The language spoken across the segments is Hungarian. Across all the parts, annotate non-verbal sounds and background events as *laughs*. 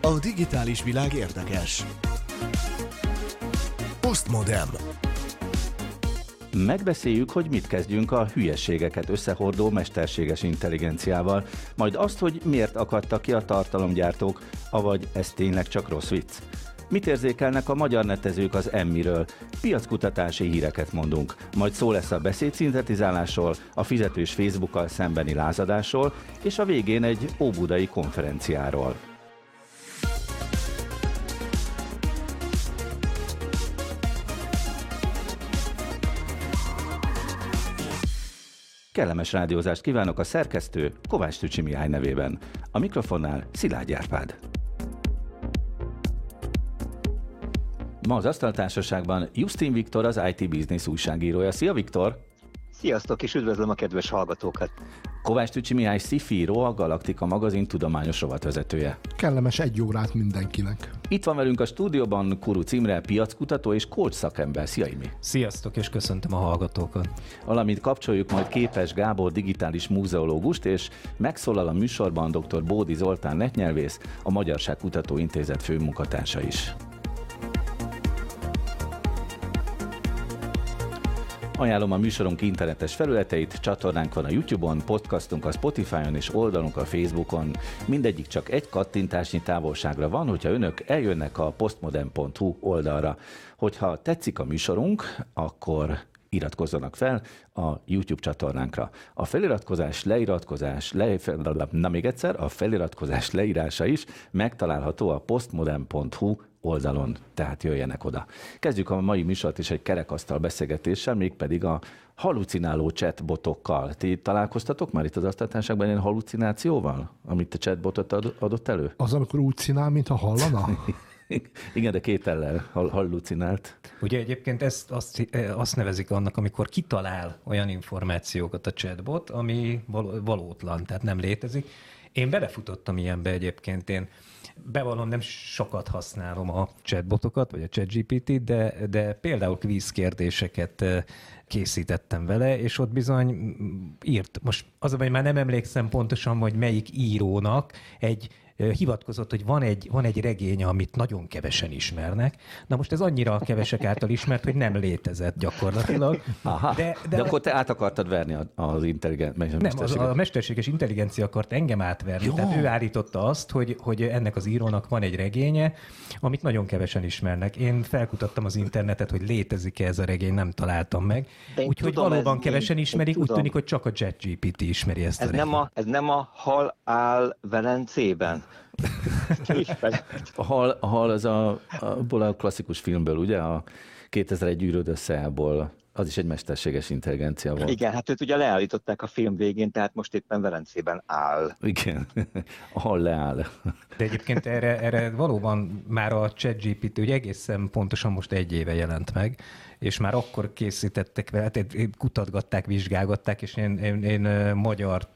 A digitális világ érdekes. Postmodem. Megbeszéljük, hogy mit kezdjünk a hülyeségeket összehordó mesterséges intelligenciával, majd azt, hogy miért akadtak ki a tartalomgyártók, avagy ez tényleg csak rossz vicc. Mit érzékelnek a magyar netezők az emmiről? Piackutatási híreket mondunk. Majd szó lesz a beszédszintetizálásról, a fizetős Facebookkal szembeni lázadásról, és a végén egy óbudai konferenciáról. Kellemes rádiózást kívánok a szerkesztő Kovács Tücsi Mihály nevében. A mikrofonnál Szilágy Árpád. Ma az Asztaltársaságban Justin Viktor, az IT Business újságírója. Szia Viktor! Sziasztok, és üdvözlöm a kedves hallgatókat! Kovács Tücsi Mihály Szifíró, a Galaktika magazin tudományos rovatvezetője. Kellemes egy órát mindenkinek. Itt van velünk a stúdióban Kuru Cimre, piackutató és coach szakember. Szia Imi! Sziasztok, és köszöntöm a hallgatókat! Valamint kapcsoljuk majd Képes Gábor digitális múzeológust, és megszólal a műsorban dr. Bódi Zoltán netnyelvész, a Magyarság Kutató Intézet főmunkatársa is. Ajánlom a műsorunk internetes felületeit, csatornánk van a YouTube-on, podcastunk a Spotify-on és oldalunk a Facebookon. Mindegyik csak egy kattintásnyi távolságra van, hogyha önök eljönnek a postmodern.hu oldalra. Hogyha tetszik a műsorunk, akkor iratkozzanak fel a YouTube csatornánkra. A feliratkozás, leiratkozás, le, na még egyszer, a feliratkozás leírása is megtalálható a postmodern.hu oldalon, tehát jöjjenek oda. Kezdjük a mai műsort is egy kerekasztal beszélgetéssel, mégpedig a halucináló chatbotokkal. Ti találkoztatok már itt az asztaltárságban ilyen halucinációval, amit a chatbotot adott elő? Az, amikor úgy csinál, mintha hallana? *laughs* Igen, de két ellen hallucinált. Ugye egyébként ezt azt, azt nevezik annak, amikor kitalál olyan információkat a chatbot, ami valótlan, tehát nem létezik. Én belefutottam ilyenbe egyébként, én bevallom, nem sokat használom a chatbotokat, vagy a chatgpt de, de például kvízkérdéseket készítettem vele, és ott bizony írt. Most az, hogy már nem emlékszem pontosan, hogy melyik írónak egy hivatkozott, hogy van egy, van egy regény, amit nagyon kevesen ismernek. Na most ez annyira kevesek által ismert, hogy nem létezett gyakorlatilag. Aha, de, de, de akkor te át akartad verni az intelligenciát. Nem, az, a mesterséges intelligencia akart engem átverni. Jó. Tehát ő állította azt, hogy, hogy ennek az írónak van egy regénye, amit nagyon kevesen ismernek. Én felkutattam az internetet, hogy létezik-e ez a regény, nem találtam meg. Úgyhogy valóban kevesen ismerik, úgy tűnik, hogy csak a ChatGPT ismeri ezt ez a nem a, Ez nem a hal áll Velencében? *laughs* a hal, a hal az a, a, a klasszikus filmből, ugye? A 2001 gyűrőd összeából az is egy mesterséges intelligencia volt. Igen, hát őt ugye leállították a film végén, tehát most éppen Velencében áll. Igen, *laughs* a hal leáll. De egyébként erre, erre valóban már a ChatGPT ugye egészen pontosan most egy éve jelent meg, és már akkor készítettek vele, hát kutatgatták, vizsgálgatták, és én, én, én magyar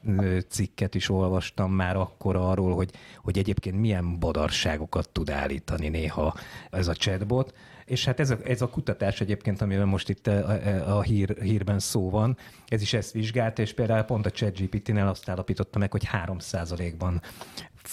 cikket is olvastam már akkor arról, hogy, hogy egyébként milyen badarságokat tud állítani néha ez a chatbot, és hát ez a, ez a kutatás egyébként, amivel most itt a, a hír, hírben szó van, ez is ezt vizsgálta, és például pont a ChatGPT-nél azt állapította meg, hogy 3%-ban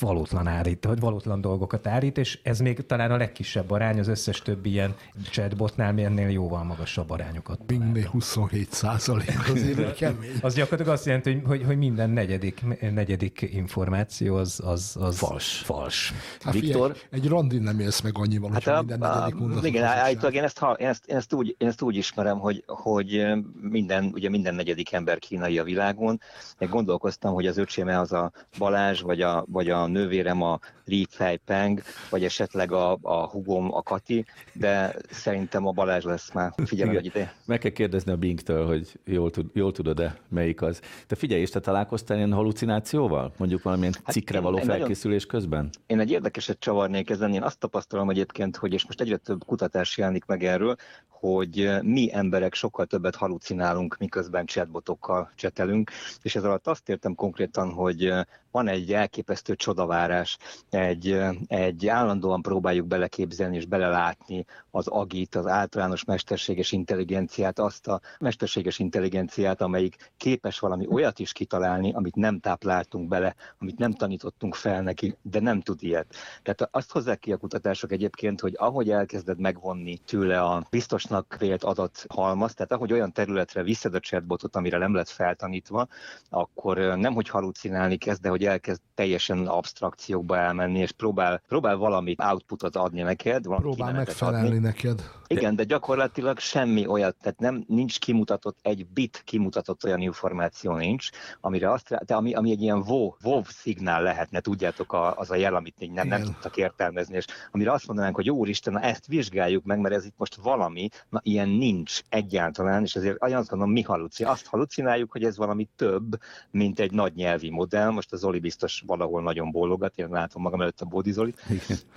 valótlan állít, vagy valótlan dolgokat állít, és ez még talán a legkisebb arány, az összes többi ilyen chatbotnál ennél jóval magasabb arányokat. Bingnél 27 százalék azért kemény. Az gyakorlatilag azt jelenti, hogy, hogy, hogy minden negyedik, negyedik információ az, az, az fals. fals. Hát Viktor? Figyelj, egy randin nem élsz meg annyival, hát a, minden negyedik mondat. Igen, állítólag én ezt, én, ezt, én, ezt úgy, én ezt úgy ismerem, hogy, hogy minden, ugye minden negyedik ember kínai a világon. Én gondolkoztam, hogy az öcséme az a Balázs, vagy a, vagy a nővérem a Li Fei Peng, vagy esetleg a, a hugom a Kati, de szerintem a Balázs lesz már. Figyelj, hogy ide. Meg kell kérdezni a Bing-től, hogy jól, tud, jól tudod-e, melyik az. Te figyelj, és te találkoztál ilyen halucinációval? Mondjuk valamilyen hát cikkre való felkészülés nagyon, közben? Én egy érdekeset csavarnék ezen. Én azt tapasztalom egyébként, hogy és most egyre több kutatás jelenik meg erről, hogy mi emberek sokkal többet halucinálunk, miközben chatbotokkal csetelünk, és ez alatt azt értem konkrétan, hogy van egy elképesztő csodavárás, egy, egy állandóan próbáljuk beleképzelni és belelátni az agit, az általános mesterséges intelligenciát, azt a mesterséges intelligenciát, amelyik képes valami olyat is kitalálni, amit nem tápláltunk bele, amit nem tanítottunk fel neki, de nem tud ilyet. Tehát azt hozzák ki a kutatások egyébként, hogy ahogy elkezded megvonni tőle a biztosnak vélt adathalmaz, tehát ahogy olyan területre viszed a chatbotot, amire nem lett feltanítva, akkor nem hogy halucinálni kezd, de hogy elkezd teljesen abstrakciókba elmenni, és próbál, próbál valamit outputot adni neked. Próbál megfelelni adni. neked. Igen, de gyakorlatilag semmi olyat, tehát nem, nincs kimutatott, egy bit kimutatott olyan információ nincs, amire azt, de ami, ami egy ilyen WoW, WoW szignál lehetne, tudjátok, a, az a jel, amit nem, nem tudtak értelmezni, és amire azt mondanánk, hogy úristen, na ezt vizsgáljuk meg, mert ez itt most valami, na ilyen nincs egyáltalán, és azért azt gondolom, mi halucináljuk. Azt halucináljuk, hogy ez valami több, mint egy nagy nyelvi modell. Most az Zoli biztos valahol nagyon bólogat, én látom magam előtt a Bódi Zolit,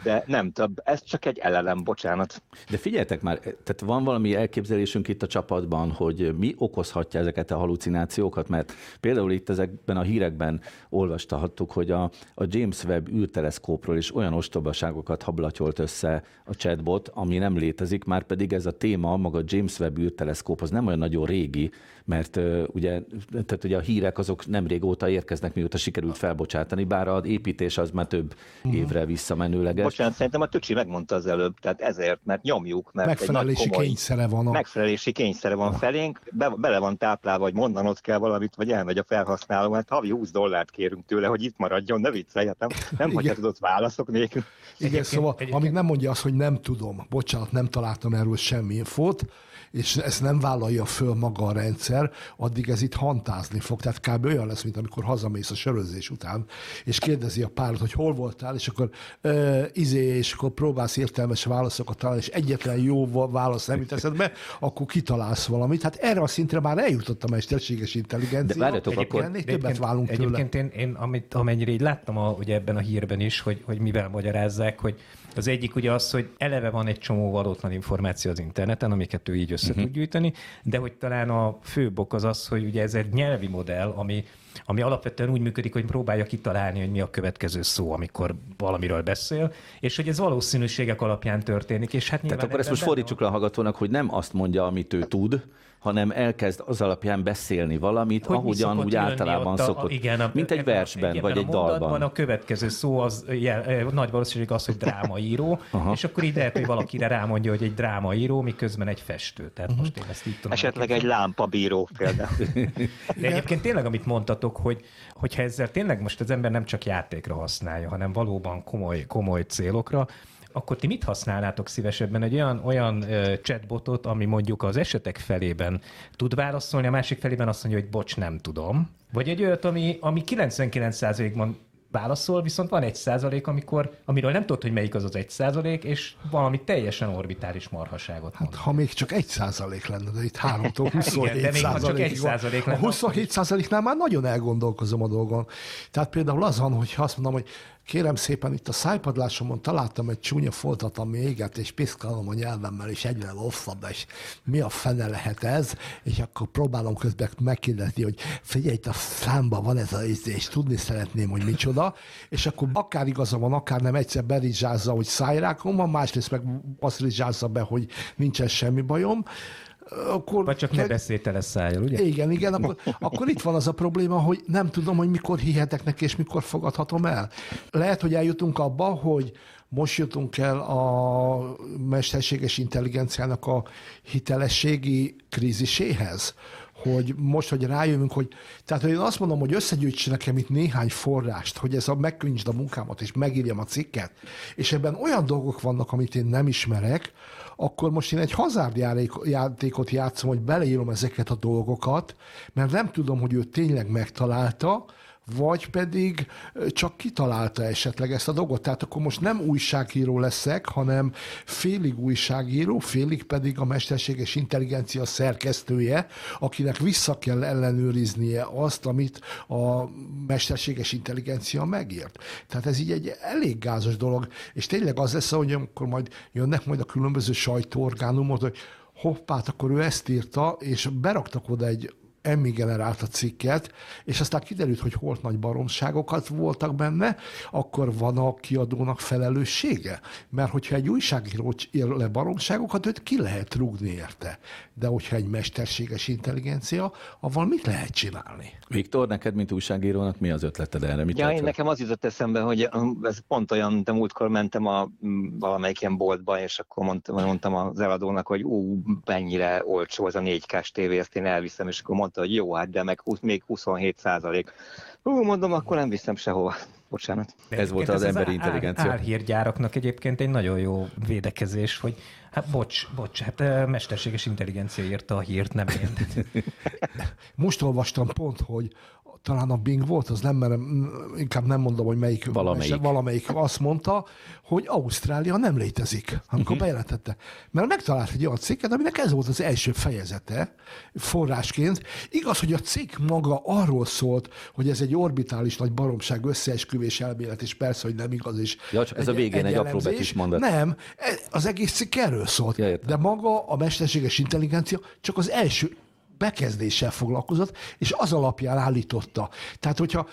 de nem több, ez csak egy elelem, bocsánat. De figyeljetek már, tehát van valami elképzelésünk itt a csapatban, hogy mi okozhatja ezeket a halucinációkat, mert például itt ezekben a hírekben olvastahattuk, hogy a, a James Webb űrteleszkópról is olyan ostobaságokat hablatyolt össze a chatbot, ami nem létezik, már pedig ez a téma, maga James Webb űrteleszkóp, az nem olyan nagyon régi, mert uh, ugye, tehát ugye a hírek azok nem régóta érkeznek, mióta sikerült felbocsátani, bár az építés az már több uh-huh. évre visszamenőleges. Bocsánat, szerintem a Tücsi megmondta az előbb, tehát ezért, mert nyomjuk, mert megfelelési egy komoly, kényszere van. A... Megfelelési kényszere van felénk, be, bele van táplálva, hogy mondanod kell valamit, vagy elmegy a felhasználó, hát havi 20 dollárt kérünk tőle, hogy itt maradjon, ne viccelj, nem, *laughs* nem hagyhatod válaszok nélkül. Igen, szóval, egyébként... amíg nem mondja azt, hogy nem tudom, bocsánat, nem találtam erről semmi infót, és ezt nem vállalja föl maga a rendszer, addig ez itt hantázni fog. Tehát kb. olyan lesz, mint amikor hazamész a sörözés után, és kérdezi a párod, hogy hol voltál, és akkor uh, izé, és akkor próbálsz értelmes válaszokat találni, és egyetlen jó válasz nem jut eszedbe, akkor kitalálsz valamit. Hát erre a szintre már eljutott a mesterséges intelligencia. De várjatok, akkor ennél többet válunk Egyébként tőle. én, én amit, amennyire így láttam a, ugye ebben a hírben is, hogy, hogy mivel magyarázzák, hogy az egyik ugye az, hogy eleve van egy csomó valótlan információ az interneten, amiket ő így össze uh-huh. tud gyűjteni, de hogy talán a főbb ok az az, hogy ugye ez egy nyelvi modell, ami, ami alapvetően úgy működik, hogy próbálja kitalálni, hogy mi a következő szó, amikor valamiről beszél, és hogy ez valószínűségek alapján történik. És hát Tehát akkor ezt most fordítsuk le a hallgatónak, hogy nem azt mondja, amit ő tud, hanem elkezd az alapján beszélni valamit, hogy ahogyan úgy általában a, szokott. Igen, a, mint egy versben, igen, vagy egy dalban. A következő szó az jel, nagy valószínűség az, hogy drámaíró, *laughs* és akkor így lehet, hogy valakire rámondja, hogy egy drámaíró, miközben egy festő. Tehát most én ezt így tudom. Esetleg egy lámpabíró például. *laughs* De egyébként tényleg, amit mondtatok, hogy hogyha ezzel tényleg most az ember nem csak játékra használja, hanem valóban komoly, komoly célokra, akkor ti mit használnátok szívesebben? Egy olyan, olyan chatbotot, ami mondjuk az esetek felében tud válaszolni, a másik felében azt mondja, hogy bocs, nem tudom. Vagy egy olyat, ami, ami 99%-ban válaszol, viszont van egy százalék, amikor, amiről nem tudod, hogy melyik az az egy százalék, és valami teljesen orbitális marhaságot Hát, ha még csak egy százalék lenne, de itt háromtól 27 *laughs* Igen, de még százalék csak egy százalék lenne. A 27 százaléknál már nagyon elgondolkozom a dolgon. Tehát például az van, hogy azt mondom, hogy Kérem szépen, itt a szájpadlásomon találtam egy csúnya foltatlan méget, és piszkálom a nyelvemmel, és egyre rosszabb, és mi a fene lehet ez? És akkor próbálom közben megkérdezni, hogy figyelj, itt a számban van ez a íz, és tudni szeretném, hogy micsoda, és akkor akár igaza van, akár nem egyszer berizsázza, hogy szájrákom van, másrészt meg azt rizsázza be, hogy nincsen semmi bajom, akkor... Vagy csak ne beszéltele szájjal, ugye? Igen, igen, akkor, akkor itt van az a probléma, hogy nem tudom, hogy mikor hihetek neki, és mikor fogadhatom el. Lehet, hogy eljutunk abba, hogy most jutunk el a mesterséges intelligenciának a hitelességi kríziséhez, hogy most, hogy rájövünk, hogy tehát, hogy én azt mondom, hogy összegyűjts nekem itt néhány forrást, hogy ez a megkönnyítsd a munkámat, és megírjam a cikket, és ebben olyan dolgok vannak, amit én nem ismerek, akkor most én egy játékot játszom, hogy beleírom ezeket a dolgokat, mert nem tudom, hogy ő tényleg megtalálta, vagy pedig csak kitalálta esetleg ezt a dolgot. Tehát akkor most nem újságíró leszek, hanem félig újságíró, félig pedig a mesterséges intelligencia szerkesztője, akinek vissza kell ellenőriznie azt, amit a mesterséges intelligencia megért. Tehát ez így egy elég gázos dolog, és tényleg az lesz, hogy amikor majd jönnek majd a különböző sajtóorgánumot, hogy hoppát, akkor ő ezt írta, és beraktak oda egy Emmy generált a cikket, és aztán kiderült, hogy holt nagy baromságokat voltak benne, akkor van a kiadónak felelőssége. Mert hogyha egy újságíró ír le baromságokat, őt ki lehet rúgni érte. De hogyha egy mesterséges intelligencia, avval mit lehet csinálni? Viktor, neked, mint újságírónak mi az ötleted erre? Mit ja, én nekem az jutott eszembe, hogy um, ez pont olyan, de múltkor mentem a mm, valamelyik ilyen boltba, és akkor mondtam, mondtam az eladónak, hogy ú, mennyire olcsó az a 4K-s tévé, ezt én elviszem, és akkor mondta, hogy jó, hát de meg 20, még 27 százalék. Hú, mondom, akkor nem viszem sehova. Bocsánat. Ez volt az, az emberi intelligencia. Álhírgyáraknak egyébként egy nagyon jó védekezés, hogy hát bocs, bocs, hát mesterséges intelligencia írta a hírt, nem én. *laughs* Most olvastam pont, hogy talán a Bing volt, az nem merem, inkább nem mondom, hogy melyik, valamelyik, mese, valamelyik azt mondta, hogy Ausztrália nem létezik, amikor uh-huh. bejelentette. Mert megtalált egy olyan cikket, aminek ez volt az első fejezete forrásként. Igaz, hogy a cikk maga arról szólt, hogy ez egy orbitális nagy baromság összeesküvés elmélet, és persze, hogy nem igaz. És ja, csak ez egy, a végén egy, egy apró betűs mondat. Nem, e, az egész cikk erről szólt. Ja, de maga a mesterséges intelligencia csak az első bekezdéssel foglalkozott, és az alapján állította. Tehát, hogyha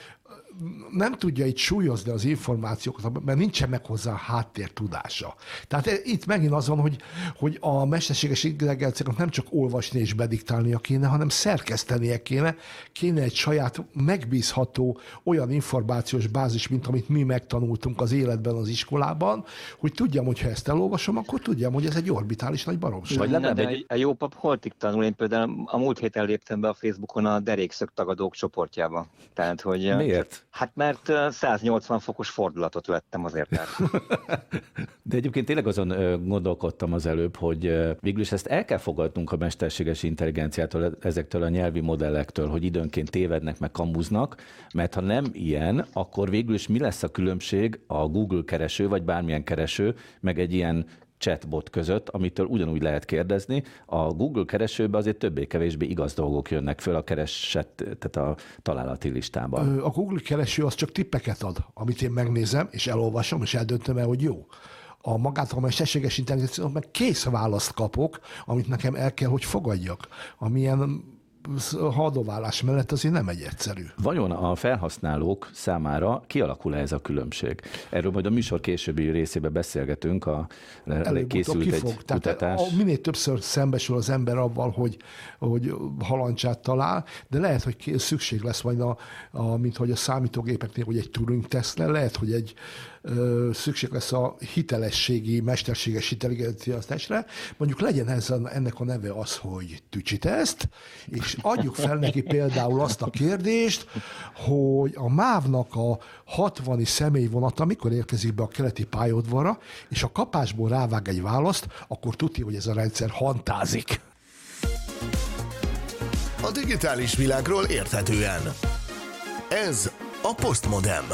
nem tudja itt súlyozni az információkat, mert nincsen meg hozzá a háttér tudása. Tehát itt megint az van, hogy, hogy a mesterséges intelligenciának nem csak olvasni és bediktálnia kéne, hanem szerkesztenie kéne, kéne egy saját megbízható olyan információs bázis, mint amit mi megtanultunk az életben az iskolában, hogy tudjam, hogy ha ezt elolvasom, akkor tudjam, hogy ez egy orbitális nagy baromság. Vagy nem, egy... a jó pap holtig tanul, én például a múlt héten léptem be a Facebookon a derékszög tagadók csoportjába. Tehát, hogy Miért? Hát mert 180 fokos fordulatot vettem azért. *laughs* De egyébként tényleg azon gondolkodtam az előbb, hogy végülis ezt el kell fogadnunk a mesterséges intelligenciától, ezektől a nyelvi modellektől, hogy időnként tévednek, meg kamuznak, mert ha nem ilyen, akkor végülis mi lesz a különbség a Google kereső, vagy bármilyen kereső, meg egy ilyen chatbot között, amitől ugyanúgy lehet kérdezni. A Google keresőbe azért többé-kevésbé igaz dolgok jönnek föl a keresett, tehát a találati listában. A Google kereső az csak tippeket ad, amit én megnézem, és elolvasom, és eldöntöm el, hogy jó a magát a mesterséges intelligencia, meg kész választ kapok, amit nekem el kell, hogy fogadjak. Amilyen hadoválás mellett azért nem egy egyszerű. Vajon a felhasználók számára kialakul -e ez a különbség? Erről majd a műsor későbbi részében beszélgetünk, a készült egy fog. kutatás. Tehát a, minél többször szembesül az ember avval, hogy, hogy halancsát talál, de lehet, hogy szükség lesz majd, a, a, mint hogy a számítógépeknél, hogy egy Turing teszt lehet, hogy egy szükség lesz a hitelességi, mesterséges intelligenciasztásra. Mondjuk legyen ez a, ennek a neve az, hogy tücsiteszt, és adjuk fel neki például azt a kérdést, hogy a MÁV-nak a 60 személyvonata mikor érkezik be a keleti pályaudvarra, és a kapásból rávág egy választ, akkor tudja, hogy ez a rendszer hantázik. A digitális világról érthetően. Ez a Postmodem.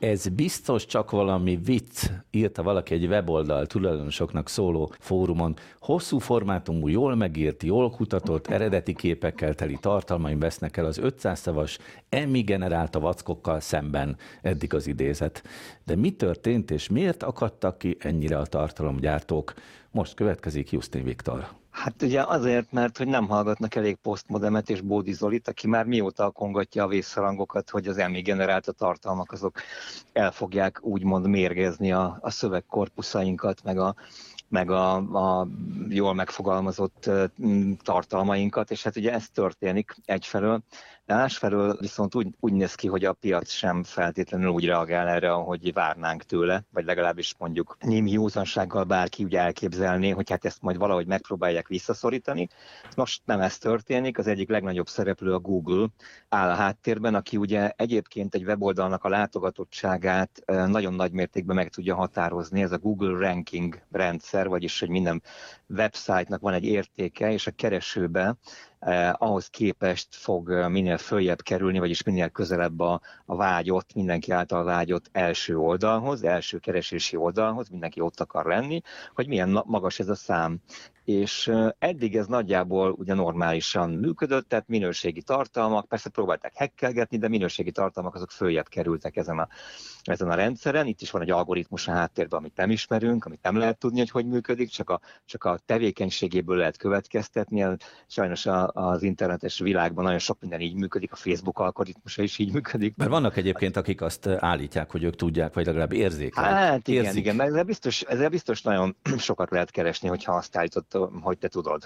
Ez biztos csak valami vicc, írta valaki egy weboldal tulajdonosoknak szóló fórumon. Hosszú formátumú, jól megírt, jól kutatott, eredeti képekkel teli tartalmaim vesznek el az 500 szavas emi generálta vackokkal szemben, eddig az idézet. De mi történt és miért akadtak ki ennyire a tartalomgyártók? Most következik Justin Viktor. Hát ugye azért, mert hogy nem hallgatnak elég posztmodemet és Bódi Zolit, aki már mióta kongatja a vészharangokat, hogy az elmi generálta tartalmak azok el fogják úgymond mérgezni a, a szövegkorpuszainkat, meg a, meg a, a jól megfogalmazott tartalmainkat, és hát ugye ez történik egyfelől, Másfelől viszont úgy, úgy néz ki, hogy a piac sem feltétlenül úgy reagál erre, ahogy várnánk tőle, vagy legalábbis mondjuk némi józansággal bárki úgy elképzelné, hogy hát ezt majd valahogy megpróbálják visszaszorítani. Most nem ez történik, az egyik legnagyobb szereplő a Google áll a háttérben, aki ugye egyébként egy weboldalnak a látogatottságát nagyon nagy mértékben meg tudja határozni. Ez a Google Ranking rendszer, vagyis hogy minden website-nak van egy értéke, és a keresőbe eh, ahhoz képest fog eh, minél följebb kerülni, vagyis minél közelebb a, a vágyott, mindenki által vágyott első oldalhoz, első keresési oldalhoz, mindenki ott akar lenni, hogy milyen magas ez a szám. És eddig ez nagyjából ugye normálisan működött, tehát minőségi tartalmak, persze próbálták hekkelgetni, de minőségi tartalmak azok följebb kerültek ezen a, ezen a rendszeren. Itt is van egy algoritmus a háttérben, amit nem ismerünk, amit nem lehet tudni, hogy hogy működik, csak a, csak a tevékenységéből lehet következtetni. Sajnos a, az internetes világban nagyon sok minden így működik, a Facebook algoritmusa is így működik. Mert vannak egyébként, akik azt állítják, hogy ők tudják, vagy legalább érzékelik. Hát igen, Érzik. igen, ezzel biztos, ezzel biztos nagyon *clears throat* sokat lehet keresni, hogyha azt állított hogy te tudod.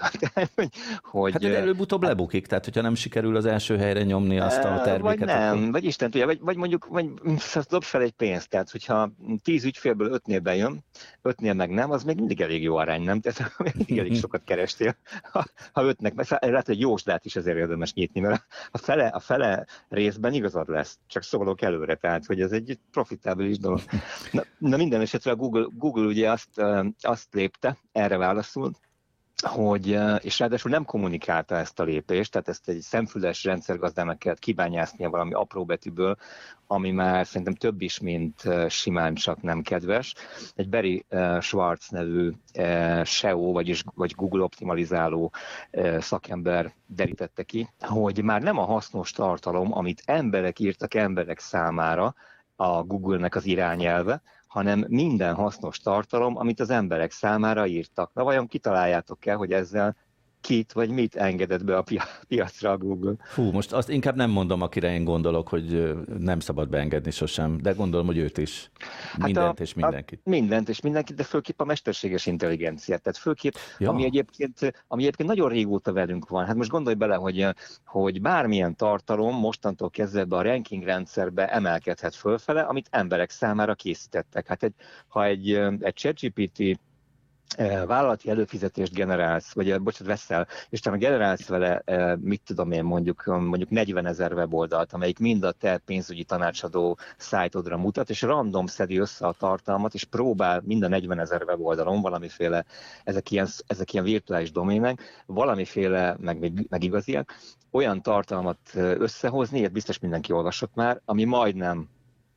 *laughs* hogy, hát előbb-utóbb hát, lebukik, tehát hogyha nem sikerül az első helyre nyomni azt a terméket. Vagy nem, akkor... vagy Isten tudja, vagy, vagy mondjuk vagy, *laughs* dob fel egy pénzt, tehát hogyha tíz ügyfélből ötnél bejön, ötnél meg nem, az még mindig elég jó arány, nem? Tehát *laughs* mindig elég sokat kerestél. Ha, ha ötnek, mert lehet, hogy jósdát is azért érdemes nyitni, mert a fele, a fele részben igazad lesz, csak szólok előre, tehát hogy ez egy profitábilis dolog. Na, na minden esetre a Google, Google ugye azt, azt lépte, erre válaszult, hogy, és ráadásul nem kommunikálta ezt a lépést, tehát ezt egy szemfüles rendszergazdának kellett kibányásznia valami apró betűből, ami már szerintem több is, mint simán csak nem kedves. Egy Barry Schwartz nevű SEO, vagyis, vagy Google optimalizáló szakember derítette ki, hogy már nem a hasznos tartalom, amit emberek írtak emberek számára, a Google-nek az irányelve, hanem minden hasznos tartalom, amit az emberek számára írtak. Na vajon kitaláljátok el, hogy ezzel kit vagy mit engedett be a piacra a Google. Fú, most azt inkább nem mondom, akire én gondolok, hogy nem szabad beengedni sosem, de gondolom, hogy őt is. Hát mindent a, és mindenkit. A, mindent és mindenkit, de főképp a mesterséges intelligenciát. Tehát főképp, ja. ami, egyébként, ami egyébként nagyon régóta velünk van. Hát most gondolj bele, hogy, hogy bármilyen tartalom mostantól kezdve be a ranking rendszerbe emelkedhet fölfele, amit emberek számára készítettek. Hát egy, ha egy, egy ChatGPT vállalati előfizetést generálsz, vagy bocsánat, veszel, és te generálsz vele, mit tudom én, mondjuk, mondjuk 40 ezer weboldalt, amelyik mind a te pénzügyi tanácsadó szájtodra mutat, és random szedi össze a tartalmat, és próbál mind a 40 ezer weboldalon valamiféle, ezek ilyen, ezek ilyen virtuális domének, valamiféle, meg, meg igaziak, olyan tartalmat összehozni, ilyet biztos mindenki olvasott már, ami majdnem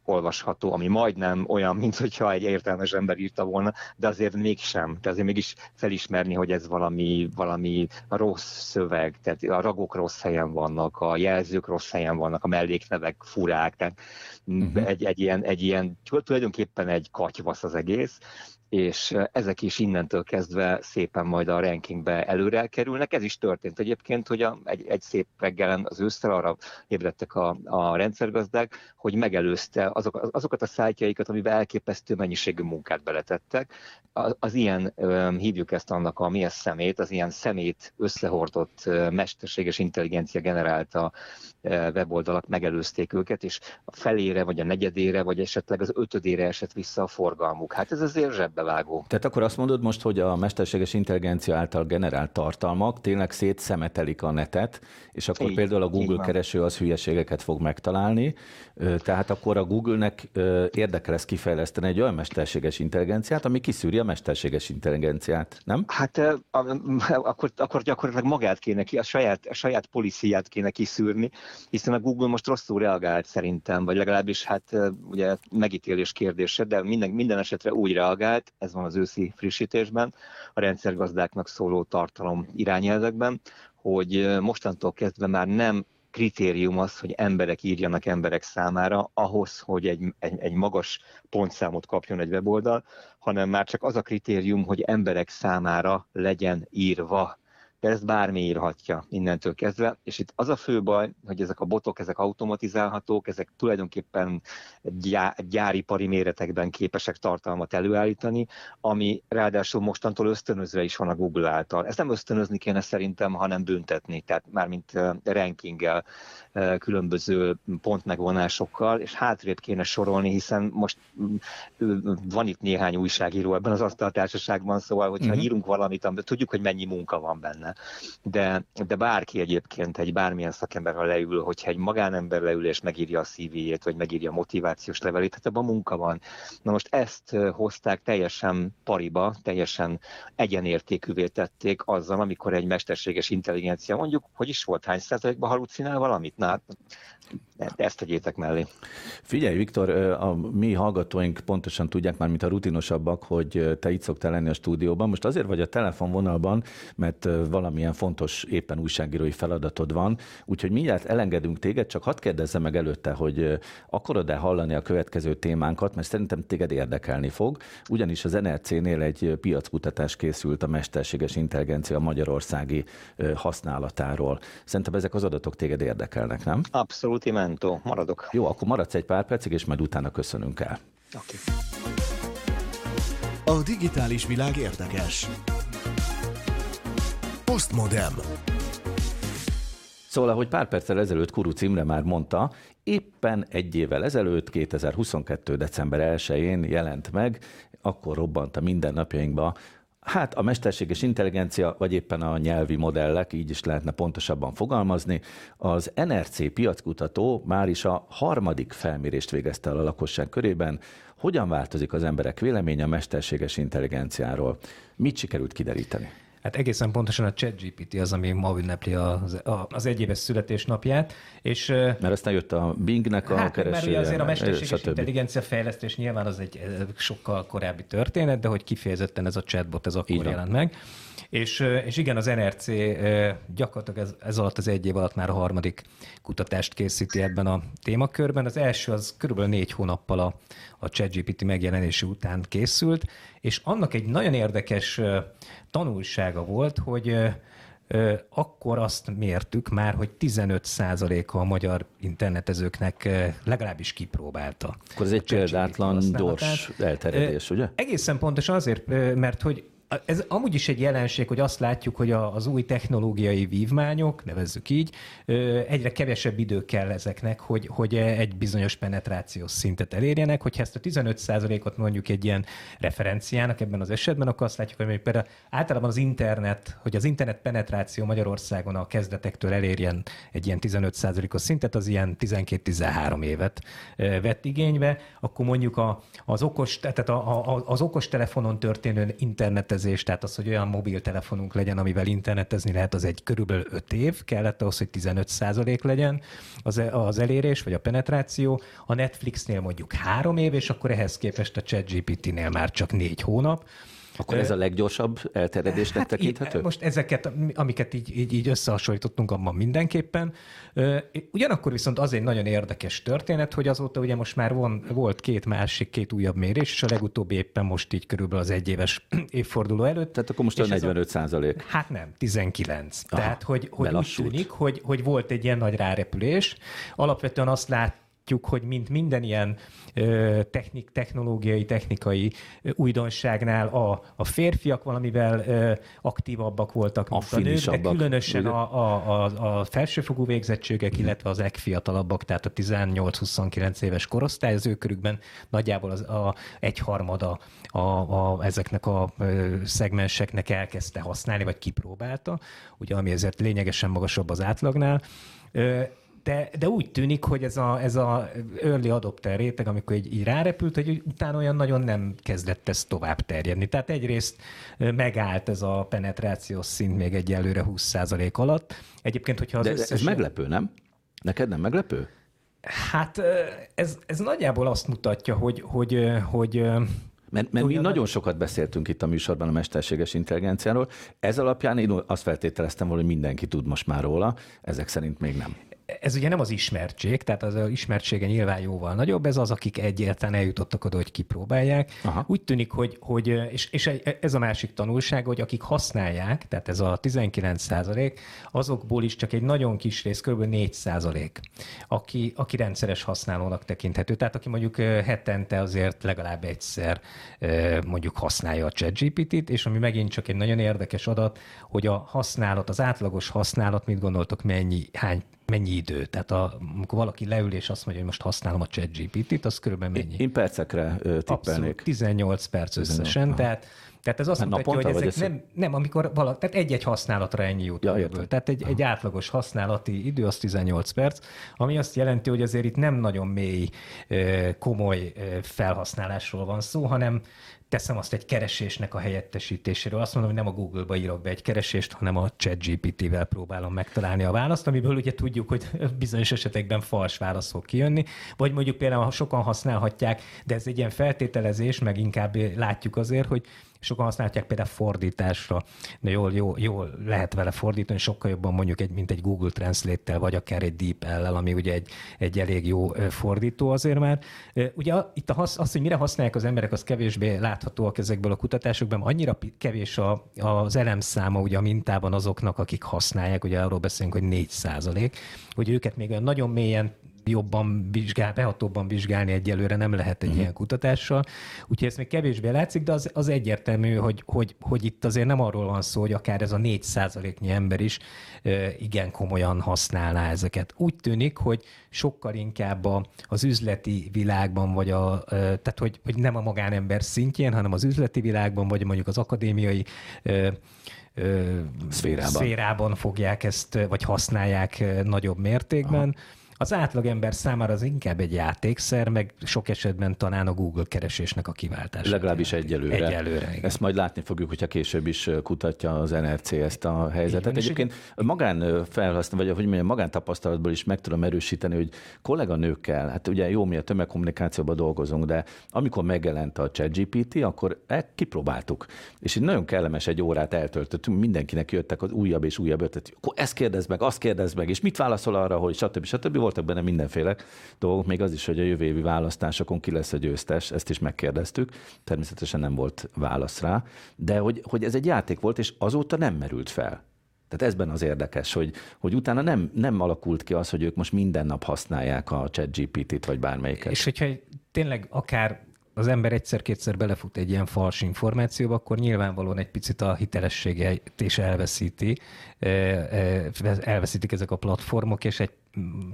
olvasható, ami majdnem olyan, mint hogyha egy értelmes ember írta volna, de azért mégsem. Tehát azért mégis felismerni, hogy ez valami, valami rossz szöveg, tehát a ragok rossz helyen vannak, a jelzők rossz helyen vannak, a melléknevek furák, tehát uh-huh. egy, egy, ilyen, egy ilyen, tulajdonképpen egy katyvasz az egész, és ezek is innentől kezdve szépen majd a rankingbe előre kerülnek. Ez is történt egyébként, hogy a, egy, egy szép reggelen az ősszel arra ébredtek a, a rendszergazdák, hogy megelőzte azok, azokat a szájtjaikat, amiben elképesztő mennyiségű munkát beletettek. Az, az ilyen, hívjuk ezt annak a mi a szemét, az ilyen szemét összehordott mesterséges intelligencia generálta weboldalak megelőzték őket, és a felére, vagy a negyedére, vagy esetleg az ötödére esett vissza a forgalmuk. Hát ez azért zsebbevágó. Tehát akkor azt mondod most, hogy a mesterséges intelligencia által generált tartalmak tényleg szétszemetelik a netet, és akkor így, például a Google kereső az hülyeségeket fog megtalálni, tehát akkor a Google-nek érdekel ezt kifejleszteni egy olyan mesterséges intelligenciát, ami kiszűri a mesterséges intelligenciát, nem? Hát akkor, akkor gyakorlatilag magát kéne ki, a saját, a saját policyját kéne kiszűrni, hiszen a Google most rosszul reagált szerintem, vagy legalábbis hát ugye megítélés kérdése, de minden, minden esetre úgy reagált, ez van az őszi frissítésben, a rendszergazdáknak szóló tartalom irányelvekben, hogy mostantól kezdve már nem kritérium az, hogy emberek írjanak emberek számára ahhoz, hogy egy, egy, egy magas pontszámot kapjon egy weboldal, hanem már csak az a kritérium, hogy emberek számára legyen írva de ezt bármi írhatja innentől kezdve, és itt az a fő baj, hogy ezek a botok, ezek automatizálhatók, ezek tulajdonképpen gyá, gyáripari méretekben képesek tartalmat előállítani, ami ráadásul mostantól ösztönözve is van a Google által. Ezt nem ösztönözni kéne szerintem, hanem büntetni, tehát mármint rankinggel, különböző pontmegvonásokkal, és hátrébb kéne sorolni, hiszen most van itt néhány újságíró ebben az asztaltársaságban, szóval, hogyha uh-huh. írunk valamit, tudjuk, hogy mennyi munka van benne benne. De, de bárki egyébként, egy bármilyen szakember, ha leül, hogyha egy magánember leül és megírja a CV-jét, vagy megírja a motivációs levelét, tehát abban munka van. Na most ezt hozták teljesen pariba, teljesen egyenértékűvé tették azzal, amikor egy mesterséges intelligencia mondjuk, hogy is volt, hány százalékban halucinál valamit? Na, hát ezt tegyétek mellé. Figyelj, Viktor, a mi hallgatóink pontosan tudják már, mint a rutinosabbak, hogy te itt szoktál lenni a stúdióban. Most azért vagy a telefonvonalban, mert valamilyen fontos éppen újságírói feladatod van, úgyhogy mindjárt elengedünk téged, csak hadd kérdezze meg előtte, hogy akarod-e hallani a következő témánkat, mert szerintem téged érdekelni fog, ugyanis az NRC-nél egy piackutatás készült a mesterséges intelligencia magyarországi használatáról. Szerintem ezek az adatok téged érdekelnek, nem? Abszolút, imento. Maradok. Jó, akkor maradsz egy pár percig, és majd utána köszönünk el. Okay. A digitális világ érdekes. Postmodem. Szóval, ahogy pár perccel ezelőtt Kuru Imre már mondta, éppen egy évvel ezelőtt, 2022. december 1-én jelent meg, akkor robbant a mindennapjainkba Hát a mesterséges intelligencia, vagy éppen a nyelvi modellek, így is lehetne pontosabban fogalmazni, az NRC piackutató már is a harmadik felmérést végezte el a lakosság körében, hogyan változik az emberek véleménye a mesterséges intelligenciáról. Mit sikerült kideríteni? Hát egészen pontosan a ChatGPT az, ami ma ünnepli az, az egyéves születésnapját. És, mert aztán jött a Bingnek a hát, keresője. Mert azért a mesterséges intelligencia fejlesztés nyilván az egy sokkal korábbi történet, de hogy kifejezetten ez a chatbot ez akkor jelent meg. És, és igen, az NRC gyakorlatilag ez, ez alatt az egy év alatt már a harmadik kutatást készíti ebben a témakörben. Az első az körülbelül négy hónappal a, a ChatGPT megjelenése után készült, és annak egy nagyon érdekes tanulsága volt, hogy akkor azt mértük már, hogy 15%-a a magyar internetezőknek legalábbis kipróbálta. Akkor ez egy példátlan gyors elterjedés, ugye? Egészen pontosan azért, mert hogy ez amúgy is egy jelenség, hogy azt látjuk, hogy az új technológiai vívmányok, nevezzük így, egyre kevesebb idő kell ezeknek, hogy, hogy egy bizonyos penetrációs szintet elérjenek. Hogyha ezt a 15%-ot mondjuk egy ilyen referenciának ebben az esetben, akkor azt látjuk, hogy mondjuk például általában az internet, hogy az internet penetráció Magyarországon a kezdetektől elérjen egy ilyen 15%-os szintet, az ilyen 12-13 évet vett igénybe, akkor mondjuk a, az okos, tehát a, a, az okos telefonon történő internet internetezés, tehát az, hogy olyan mobiltelefonunk legyen, amivel internetezni lehet, az egy körülbelül 5 év kellett ahhoz, hogy 15 százalék legyen az, az elérés, vagy a penetráció. A Netflixnél mondjuk három év, és akkor ehhez képest a ChatGPT-nél már csak négy hónap. Akkor ez a leggyorsabb elterjedésnek hát tekinthető? Most ezeket, amiket így, így, így összehasonlítottunk, abban mindenképpen. Ugyanakkor viszont az egy nagyon érdekes történet, hogy azóta ugye most már von, volt két másik, két újabb mérés, és a legutóbbi éppen most így körülbelül az egyéves *clears throat* évforduló előtt. Tehát akkor most a 45 százalék. Hát nem, 19. Aha, Tehát, hogy, hogy úgy tűnik, hogy, hogy volt egy ilyen nagy rárepülés. Alapvetően azt lát, látjuk, hogy mint minden ilyen technik, technológiai, technikai újdonságnál a, a férfiak valamivel aktívabbak voltak, mint a, a nők, de különösen a, a, a, a felsőfogú végzettségek, mm. illetve az legfiatalabbak, tehát a 18-29 éves korosztály, az ő körükben nagyjából az, a egyharmada a, a, ezeknek a szegmenseknek elkezdte használni, vagy kipróbálta, ugye ami ezért lényegesen magasabb az átlagnál de, de úgy tűnik, hogy ez a, ez a early adopter réteg, amikor így, így rárepült, hogy utána olyan nagyon nem kezdett ez tovább terjedni. Tehát egyrészt megállt ez a penetrációs szint még egyelőre 20% alatt. Egyébként, hogyha az de összes... ez meglepő, nem? Neked nem meglepő? Hát ez, ez nagyjából azt mutatja, hogy, hogy, hogy mert, mert mi nagyon sokat beszéltünk itt a műsorban a mesterséges intelligenciáról. Ez alapján én azt feltételeztem volna, hogy mindenki tud most már róla, ezek szerint még nem ez ugye nem az ismertség, tehát az ismertsége nyilván jóval nagyobb, ez az, akik egyértelműen eljutottak oda, hogy kipróbálják. Aha. Úgy tűnik, hogy, hogy és, és ez a másik tanulság, hogy akik használják, tehát ez a 19 százalék, azokból is csak egy nagyon kis rész, kb. 4 százalék, aki, aki rendszeres használónak tekinthető. Tehát aki mondjuk hetente azért legalább egyszer mondjuk használja a ChatGPT-t, és ami megint csak egy nagyon érdekes adat, hogy a használat, az átlagos használat, mit gondoltok, mennyi, hány mennyi idő? Tehát a, amikor valaki leül és azt mondja, hogy most használom a chat GPT-t, az körülbelül mennyi? Én percekre tippelnék. Abszolút, 18 perc összesen, 18, tehát Tehát ez azt Hát mutatja, hogy ezek ez- nem, nem, amikor vala, tehát egy-egy használatra ennyi jut. Ja, értem. tehát egy, egy átlagos használati idő az 18 perc, ami azt jelenti, hogy azért itt nem nagyon mély, ö, komoly ö, felhasználásról van szó, hanem teszem azt egy keresésnek a helyettesítéséről. Azt mondom, hogy nem a Google-ba írok be egy keresést, hanem a ChatGPT-vel próbálom megtalálni a választ, amiből ugye tudjuk, hogy *laughs* bizonyos esetekben fals válasz fog kijönni, vagy mondjuk például sokan használhatják, de ez egy ilyen feltételezés, meg inkább látjuk azért, hogy sokan használhatják például fordításra, de jól, jól, jól lehet vele fordítani, sokkal jobban mondjuk, egy, mint egy Google Translate-tel, vagy akár egy DeepL-lel, ami ugye egy, egy elég jó fordító azért már. Ugye itt a hasz, az, hogy mire használják az emberek, az kevésbé láthatóak ezekből a kutatásokban, annyira kevés a, az elemszáma ugye a mintában azoknak, akik használják, ugye arról beszélünk, hogy 4 százalék, hogy őket még olyan nagyon mélyen jobban vizsgál, behatóbban vizsgálni egyelőre nem lehet egy uh-huh. ilyen kutatással. Úgyhogy ez még kevésbé látszik, de az, az egyértelmű, hogy, hogy, hogy itt azért nem arról van szó, hogy akár ez a 4 százaléknyi ember is ö, igen komolyan használná ezeket. Úgy tűnik, hogy sokkal inkább a, az üzleti világban, vagy a, ö, tehát hogy, hogy nem a magánember szintjén, hanem az üzleti világban, vagy mondjuk az akadémiai ö, ö, Szférában. szférában fogják ezt, vagy használják nagyobb mértékben. Aha. Az átlagember számára az inkább egy játékszer, meg sok esetben talán a Google keresésnek a kiváltása. Legalábbis egyelőre. Egyelőre, igen. Ezt majd látni fogjuk, hogyha később is kutatja az NRC ezt a helyzetet. és Egyébként magán felhasznál, vagy hogy mondjam, magántapasztalatból is meg tudom erősíteni, hogy kolléganőkkel, hát ugye jó, mi a tömegkommunikációban dolgozunk, de amikor megjelent a ChatGPT, akkor e- kipróbáltuk. És így nagyon kellemes egy órát eltöltöttünk, mindenkinek jöttek az újabb és újabb ötlet. Akkor ezt kérdezd meg, azt kérdezd meg, és mit válaszol arra, hogy stb. stb. Voltak benne mindenféle dolgok, még az is, hogy a jövő évi választásokon ki lesz a győztes, ezt is megkérdeztük. Természetesen nem volt válasz rá, de hogy, hogy ez egy játék volt, és azóta nem merült fel. Tehát ezben az érdekes, hogy, hogy utána nem, nem alakult ki az, hogy ők most minden nap használják a ChatGPT-t, vagy bármelyiket. És hogyha tényleg akár az ember egyszer-kétszer belefut egy ilyen fals információba, akkor nyilvánvalóan egy picit a hitelességét is elveszíti, elveszítik ezek a platformok, és egy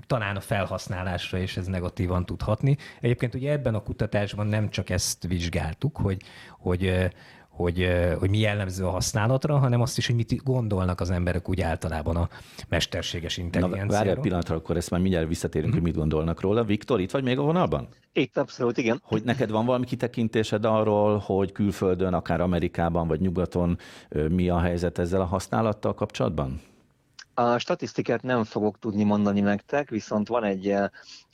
talán a felhasználásra is ez negatívan tud hatni. Egyébként ugye ebben a kutatásban nem csak ezt vizsgáltuk, hogy, hogy hogy, hogy mi jellemző a használatra, hanem azt is, hogy mit gondolnak az emberek úgy általában a mesterséges Na, intelligenciáról. várj egy pillanatra, akkor ezt már mindjárt visszatérünk, Mhm. hogy mit gondolnak róla. Viktor, itt vagy még a vonalban? Itt abszolút, igen. Hogy neked van valami kitekintésed arról, hogy külföldön, akár Amerikában vagy nyugaton mi a helyzet ezzel a használattal kapcsolatban? A statisztikát nem fogok tudni mondani nektek, viszont van egy,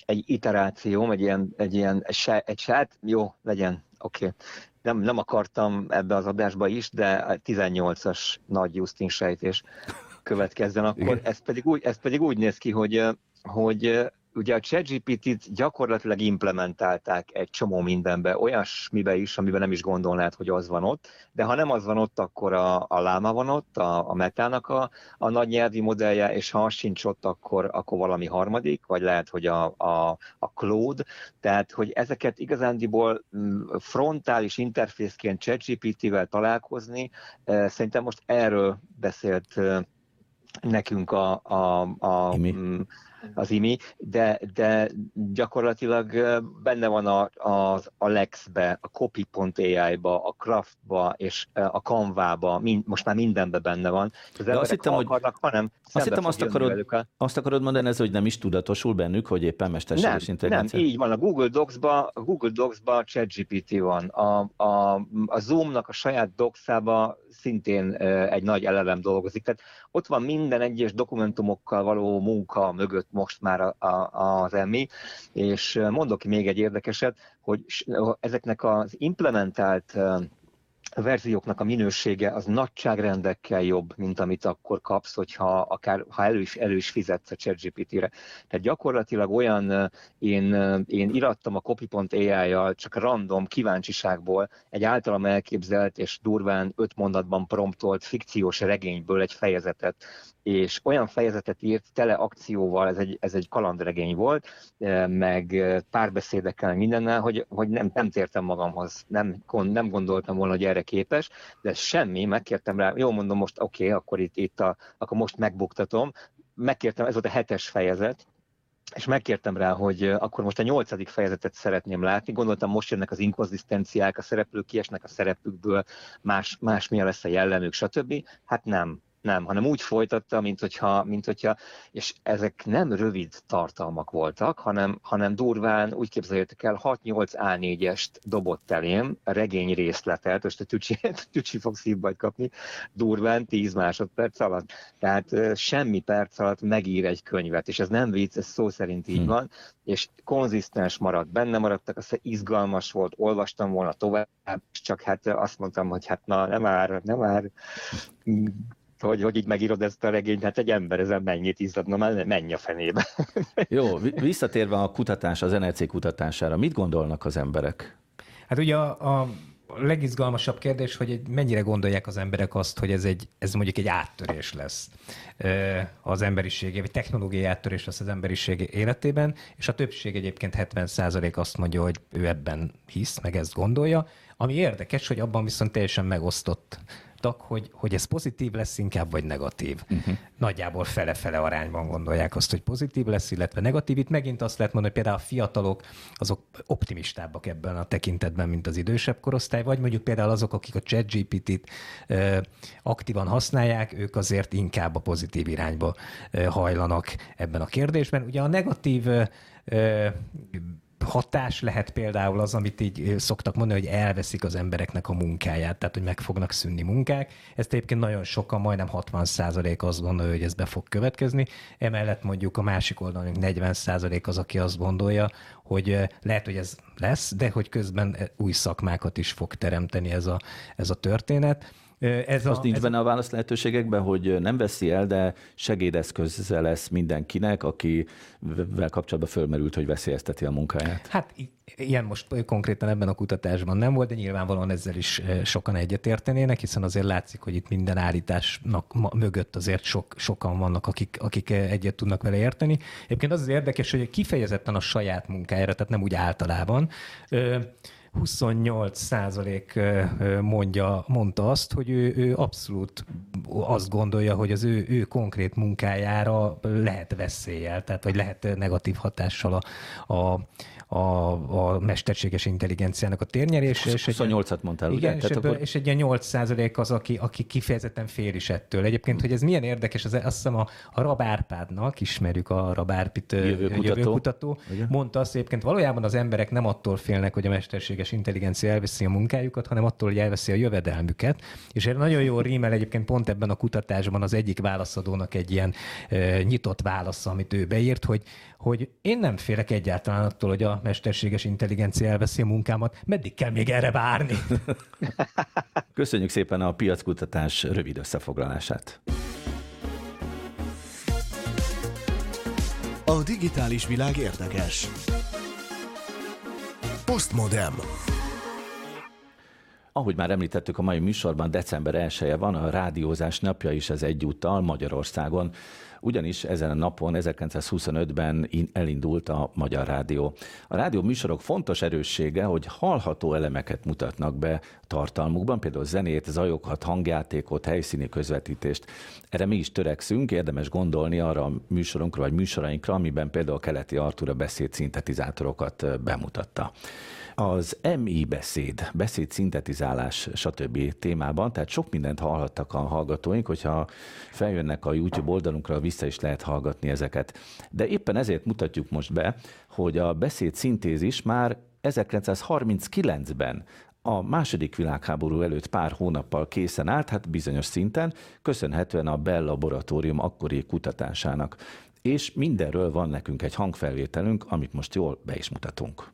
egy iterációm, egy ilyen, egy ilyen egy, sá- egy sát, jó, legyen, oké. Okay. Nem, nem akartam ebbe az adásba is, de a 18-as nagy Justin sejtés következzen akkor. Igen. Ez pedig, úgy, ez pedig úgy néz ki, hogy, hogy ugye a ChatGPT-t gyakorlatilag implementálták egy csomó mindenbe, olyasmibe is, amiben nem is gondolnád, hogy az van ott, de ha nem az van ott, akkor a, a láma van ott, a, a metának a, a nagy nyelvi modellje, és ha az sincs ott, akkor, akkor valami harmadik, vagy lehet, hogy a, a, a Claude, tehát, hogy ezeket igazándiból mm, frontális interfészként ChatGPT-vel találkozni, eh, szerintem most erről beszélt eh, nekünk a, a, a Imi. Az IMI, de, de gyakorlatilag benne van a, az Alex-be, a Copy.ai-ba, a Craft-ba és a Canva-ba, mind, most már mindenbe benne van. Az De azt hittem, hogy- akarnak, hanem Azt hittem, azt akarod, a- azt akarod mondani, ez, hogy nem is tudatosul bennük, hogy éppen nem, mesterséges nem, intelligencia? így van. A Google Docs-ba, a Google Docs-ba ChatGPT van. A, a, a Zoom-nak a saját Docs-ába szintén egy nagy elevem dolgozik. Tehát ott van minden egyes dokumentumokkal való munka mögött most már a, a, az EMI, és mondok még egy érdekeset, hogy ezeknek az implementált ö, verzióknak a minősége az nagyságrendekkel jobb, mint amit akkor kapsz, hogyha akár ha elő is, elő is fizetsz a ChatGPT-re. Tehát gyakorlatilag olyan, én, én irattam a copy.ai-jal csak random kíváncsiságból egy általam elképzelt és durván öt mondatban promptolt fikciós regényből egy fejezetet, és olyan fejezetet írt tele akcióval, ez egy, ez egy kalandregény volt, meg párbeszédekkel, mindennel, hogy, hogy nem, nem tértem magamhoz, nem, nem gondoltam volna, hogy erre képes, de semmi, megkértem rá, jó mondom most, oké, okay, akkor itt, itt a, akkor most megbuktatom, megkértem, ez volt a hetes fejezet, és megkértem rá, hogy akkor most a nyolcadik fejezetet szeretném látni. Gondoltam, most jönnek az inkonzisztenciák, a szereplők kiesnek a szerepükből, más, más milyen lesz a jellemük, stb. Hát nem nem, hanem úgy folytatta, mint hogyha, mint hogyha, és ezek nem rövid tartalmak voltak, hanem, hanem durván úgy képzeljétek el, 6-8 A4-est dobott elém, regény részletet, most a tücsi, *laughs* tücsi fog szívbajt kapni, durván 10 másodperc alatt. Tehát semmi perc alatt megír egy könyvet, és ez nem vicc, ez szó szerint így hmm. van, és konzisztens maradt, benne maradtak, az izgalmas volt, olvastam volna tovább, csak hát azt mondtam, hogy hát na, nem már, nem már hogy, hogy így megírod ezt a regényt, hát egy ember ezen mennyit izzadna, már menj a fenébe. *laughs* Jó, visszatérve a kutatás, az NLC kutatására, mit gondolnak az emberek? Hát ugye a, a legizgalmasabb kérdés, hogy mennyire gondolják az emberek azt, hogy ez, egy, ez mondjuk egy áttörés lesz az emberiség, vagy technológiai áttörés lesz az emberiség életében, és a többség egyébként 70% azt mondja, hogy ő ebben hisz, meg ezt gondolja, ami érdekes, hogy abban viszont teljesen megosztott jutottak, hogy, hogy ez pozitív lesz inkább, vagy negatív. Uh-huh. Nagyjából fele-fele arányban gondolják azt, hogy pozitív lesz, illetve negatív. Itt megint azt lehet mondani, hogy például a fiatalok azok optimistábbak ebben a tekintetben, mint az idősebb korosztály, vagy mondjuk például azok, akik a ChatGPT-t e, aktívan használják, ők azért inkább a pozitív irányba e, hajlanak ebben a kérdésben. Ugye a negatív e, hatás lehet például az, amit így szoktak mondani, hogy elveszik az embereknek a munkáját, tehát hogy meg fognak szűnni munkák. Ezt egyébként nagyon sokan, majdnem 60 százalék azt gondolja, hogy ez be fog következni. Emellett mondjuk a másik oldalon 40 százalék az, aki azt gondolja, hogy lehet, hogy ez lesz, de hogy közben új szakmákat is fog teremteni ez a, ez a történet. Ez a, nincs ez benne a válasz lehetőségekben, hogy nem veszi el, de segédeszköze lesz mindenkinek, akivel kapcsolatban fölmerült, hogy veszélyezteti a munkáját. Hát ilyen most konkrétan ebben a kutatásban nem volt, de nyilvánvalóan ezzel is sokan egyetértenének, hiszen azért látszik, hogy itt minden állításnak mögött azért sok, sokan vannak, akik, akik egyet tudnak vele érteni. Egyébként az az érdekes, hogy kifejezetten a saját munkájára, tehát nem úgy általában, 28 százalék mondja, mondta azt, hogy ő, ő abszolút azt gondolja, hogy az ő, ő konkrét munkájára lehet veszéllyel, tehát vagy lehet negatív hatással a, a, a, a mesterséges intelligenciának a térnyerés. 28-at mondtál, igen, ugye? És, ebből, akkor... és egy ilyen 8 százalék az, aki, aki kifejezetten fél is ettől. Egyébként, hogy ez milyen érdekes, az, azt hiszem a, a Rab Árpádnak, ismerjük a Rab Árpit jövőkutató, jövőkutató mondta azt, hogy egyébként valójában az emberek nem attól félnek, hogy a mesterséges intelligencia elveszi a munkájukat, hanem attól, hogy elveszi a jövedelmüket. És erre nagyon jó rímel egyébként pont ebben a kutatásban az egyik válaszadónak egy ilyen e, nyitott válasz, amit ő beírt, hogy hogy én nem félek egyáltalán attól, hogy a mesterséges intelligencia elveszi a munkámat. Meddig kell még erre várni? *laughs* Köszönjük szépen a piackutatás rövid összefoglalását. A digitális világ érdekes. Postmodem. Ahogy már említettük, a mai műsorban december 1 van, a rádiózás napja is ez egyúttal Magyarországon ugyanis ezen a napon 1925-ben elindult a Magyar Rádió. A rádió műsorok fontos erőssége, hogy hallható elemeket mutatnak be tartalmukban, például zenét, zajokat, hangjátékot, helyszíni közvetítést. Erre mi is törekszünk, érdemes gondolni arra a műsorunkra vagy műsorainkra, amiben például keleti Artúra beszéd szintetizátorokat bemutatta az MI beszéd, beszéd szintetizálás, stb. témában, tehát sok mindent hallhattak a hallgatóink, hogyha feljönnek a YouTube oldalunkra, vissza is lehet hallgatni ezeket. De éppen ezért mutatjuk most be, hogy a beszéd szintézis már 1939-ben a második világháború előtt pár hónappal készen állt, hát bizonyos szinten, köszönhetően a Bell Laboratórium akkori kutatásának. És mindenről van nekünk egy hangfelvételünk, amit most jól be is mutatunk.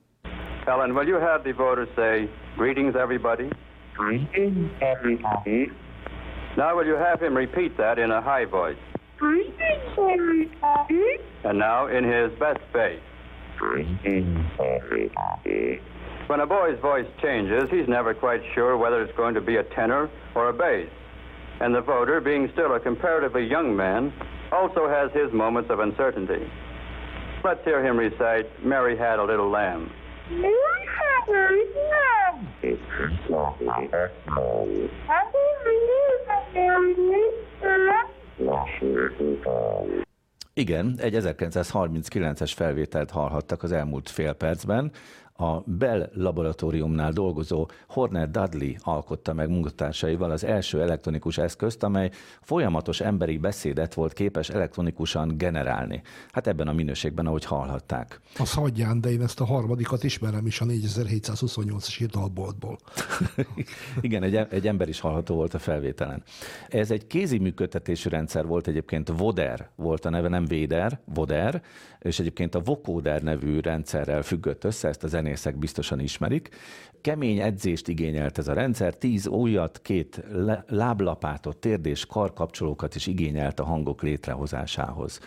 Ellen, will you have the voters say, Greetings, everybody? Greetings, everybody. Now, will you have him repeat that in a high voice? Greetings, everybody. And now in his best bass. Greetings, everybody. When a boy's voice changes, he's never quite sure whether it's going to be a tenor or a bass. And the voter, being still a comparatively young man, also has his moments of uncertainty. Let's hear him recite, Mary Had a Little Lamb. Igen, egy 1939-es felvételt hallhattak az elmúlt fél percben. A Bell laboratóriumnál dolgozó Horner Dudley alkotta meg munkatársaival az első elektronikus eszközt, amely folyamatos emberi beszédet volt képes elektronikusan generálni. Hát ebben a minőségben, ahogy hallhatták. Az hagyján, de én ezt a harmadikat ismerem is a 4728-as hírtalboltból. *laughs* Igen, egy, egy ember is hallható volt a felvételen. Ez egy kézi működtetésű rendszer volt egyébként, Voder volt a neve, nem Véder, Voder, és egyébként a Vocoder nevű rendszerrel függött össze, ezt a zenészek biztosan ismerik. Kemény edzést igényelt ez a rendszer, tíz újat, két láblapátot, térd és karkapcsolókat is igényelt a hangok létrehozásához.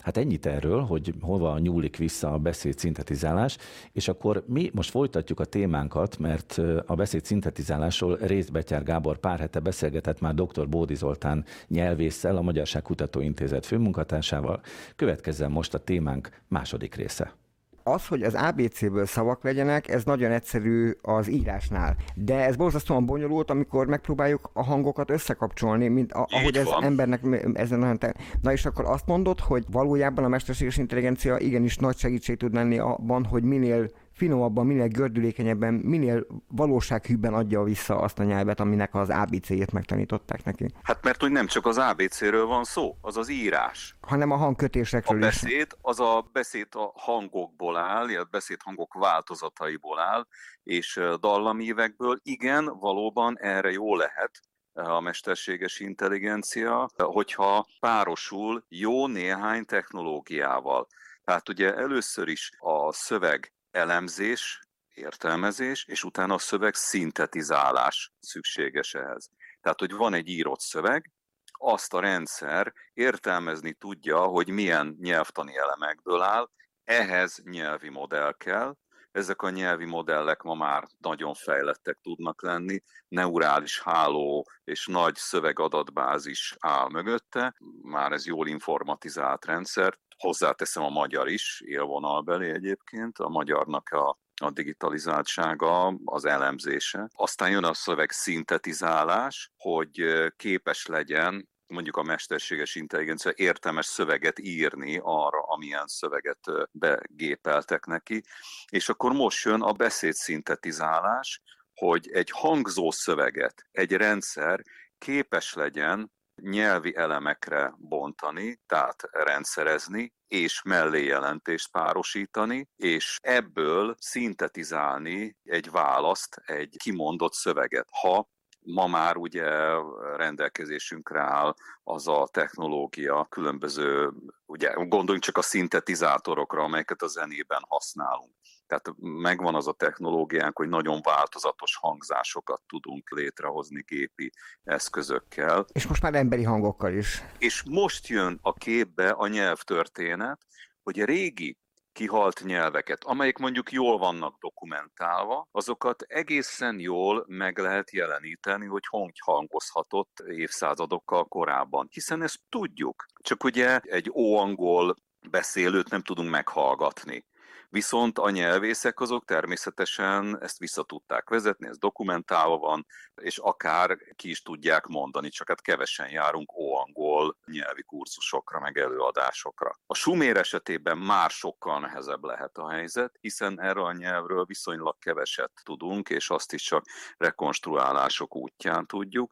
Hát ennyit erről, hogy hova nyúlik vissza a beszéd szintetizálás, és akkor mi most folytatjuk a témánkat, mert a beszéd szintetizálásról részt Betyár Gábor pár hete beszélgetett már dr. Bódi Zoltán nyelvésszel, a Magyarság Kutatóintézet főmunkatársával. Következzen most a témánk második része. Az, hogy az ABC-ből szavak legyenek, ez nagyon egyszerű az írásnál. De ez borzasztóan bonyolult, amikor megpróbáljuk a hangokat összekapcsolni, mint a, ahogy ez van. embernek ezen nagyon te... Na és akkor azt mondod, hogy valójában a mesterséges intelligencia igenis nagy segítség tud lenni abban, hogy minél finomabban, minél gördülékenyebben, minél valósághűbben adja vissza azt a nyelvet, aminek az ABC-jét megtanították neki. Hát mert hogy nem csak az ABC-ről van szó, az az írás. Hanem a A hangkötésekről is. beszéd, az a beszéd a hangokból áll, illetve beszédhangok változataiból áll, és dallamívekből. Igen, valóban erre jó lehet a mesterséges intelligencia, hogyha párosul jó néhány technológiával. Tehát ugye először is a szöveg elemzés, értelmezés, és utána a szöveg szintetizálás szükséges ehhez. Tehát, hogy van egy írott szöveg, azt a rendszer értelmezni tudja, hogy milyen nyelvtani elemekből áll, ehhez nyelvi modell kell, ezek a nyelvi modellek ma már nagyon fejlettek tudnak lenni, neurális háló és nagy szövegadatbázis áll mögötte, már ez jól informatizált rendszer, hozzáteszem a magyar is, élvonalbeli egyébként, a magyarnak a a digitalizáltsága, az elemzése. Aztán jön a szöveg szintetizálás, hogy képes legyen mondjuk a mesterséges intelligencia értelmes szöveget írni arra, amilyen szöveget begépeltek neki. És akkor most jön a beszédszintetizálás, hogy egy hangzó szöveget egy rendszer képes legyen nyelvi elemekre bontani, tehát rendszerezni, és mellé jelentést párosítani, és ebből szintetizálni egy választ, egy kimondott szöveget. Ha ma már ugye rendelkezésünkre áll az a technológia, különböző, ugye gondoljunk csak a szintetizátorokra, amelyeket a zenében használunk. Tehát megvan az a technológiánk, hogy nagyon változatos hangzásokat tudunk létrehozni gépi eszközökkel. És most már emberi hangokkal is. És most jön a képbe a nyelvtörténet, hogy a régi kihalt nyelveket, amelyek mondjuk jól vannak dokumentálva, azokat egészen jól meg lehet jeleníteni, hogy hogy hangozhatott évszázadokkal korábban. Hiszen ezt tudjuk. Csak ugye egy óangol beszélőt nem tudunk meghallgatni. Viszont a nyelvészek azok természetesen ezt vissza tudták vezetni, ez dokumentálva van, és akár ki is tudják mondani, csak hát kevesen járunk óangol nyelvi kurzusokra, meg előadásokra. A sumér esetében már sokkal nehezebb lehet a helyzet, hiszen erről a nyelvről viszonylag keveset tudunk, és azt is csak rekonstruálások útján tudjuk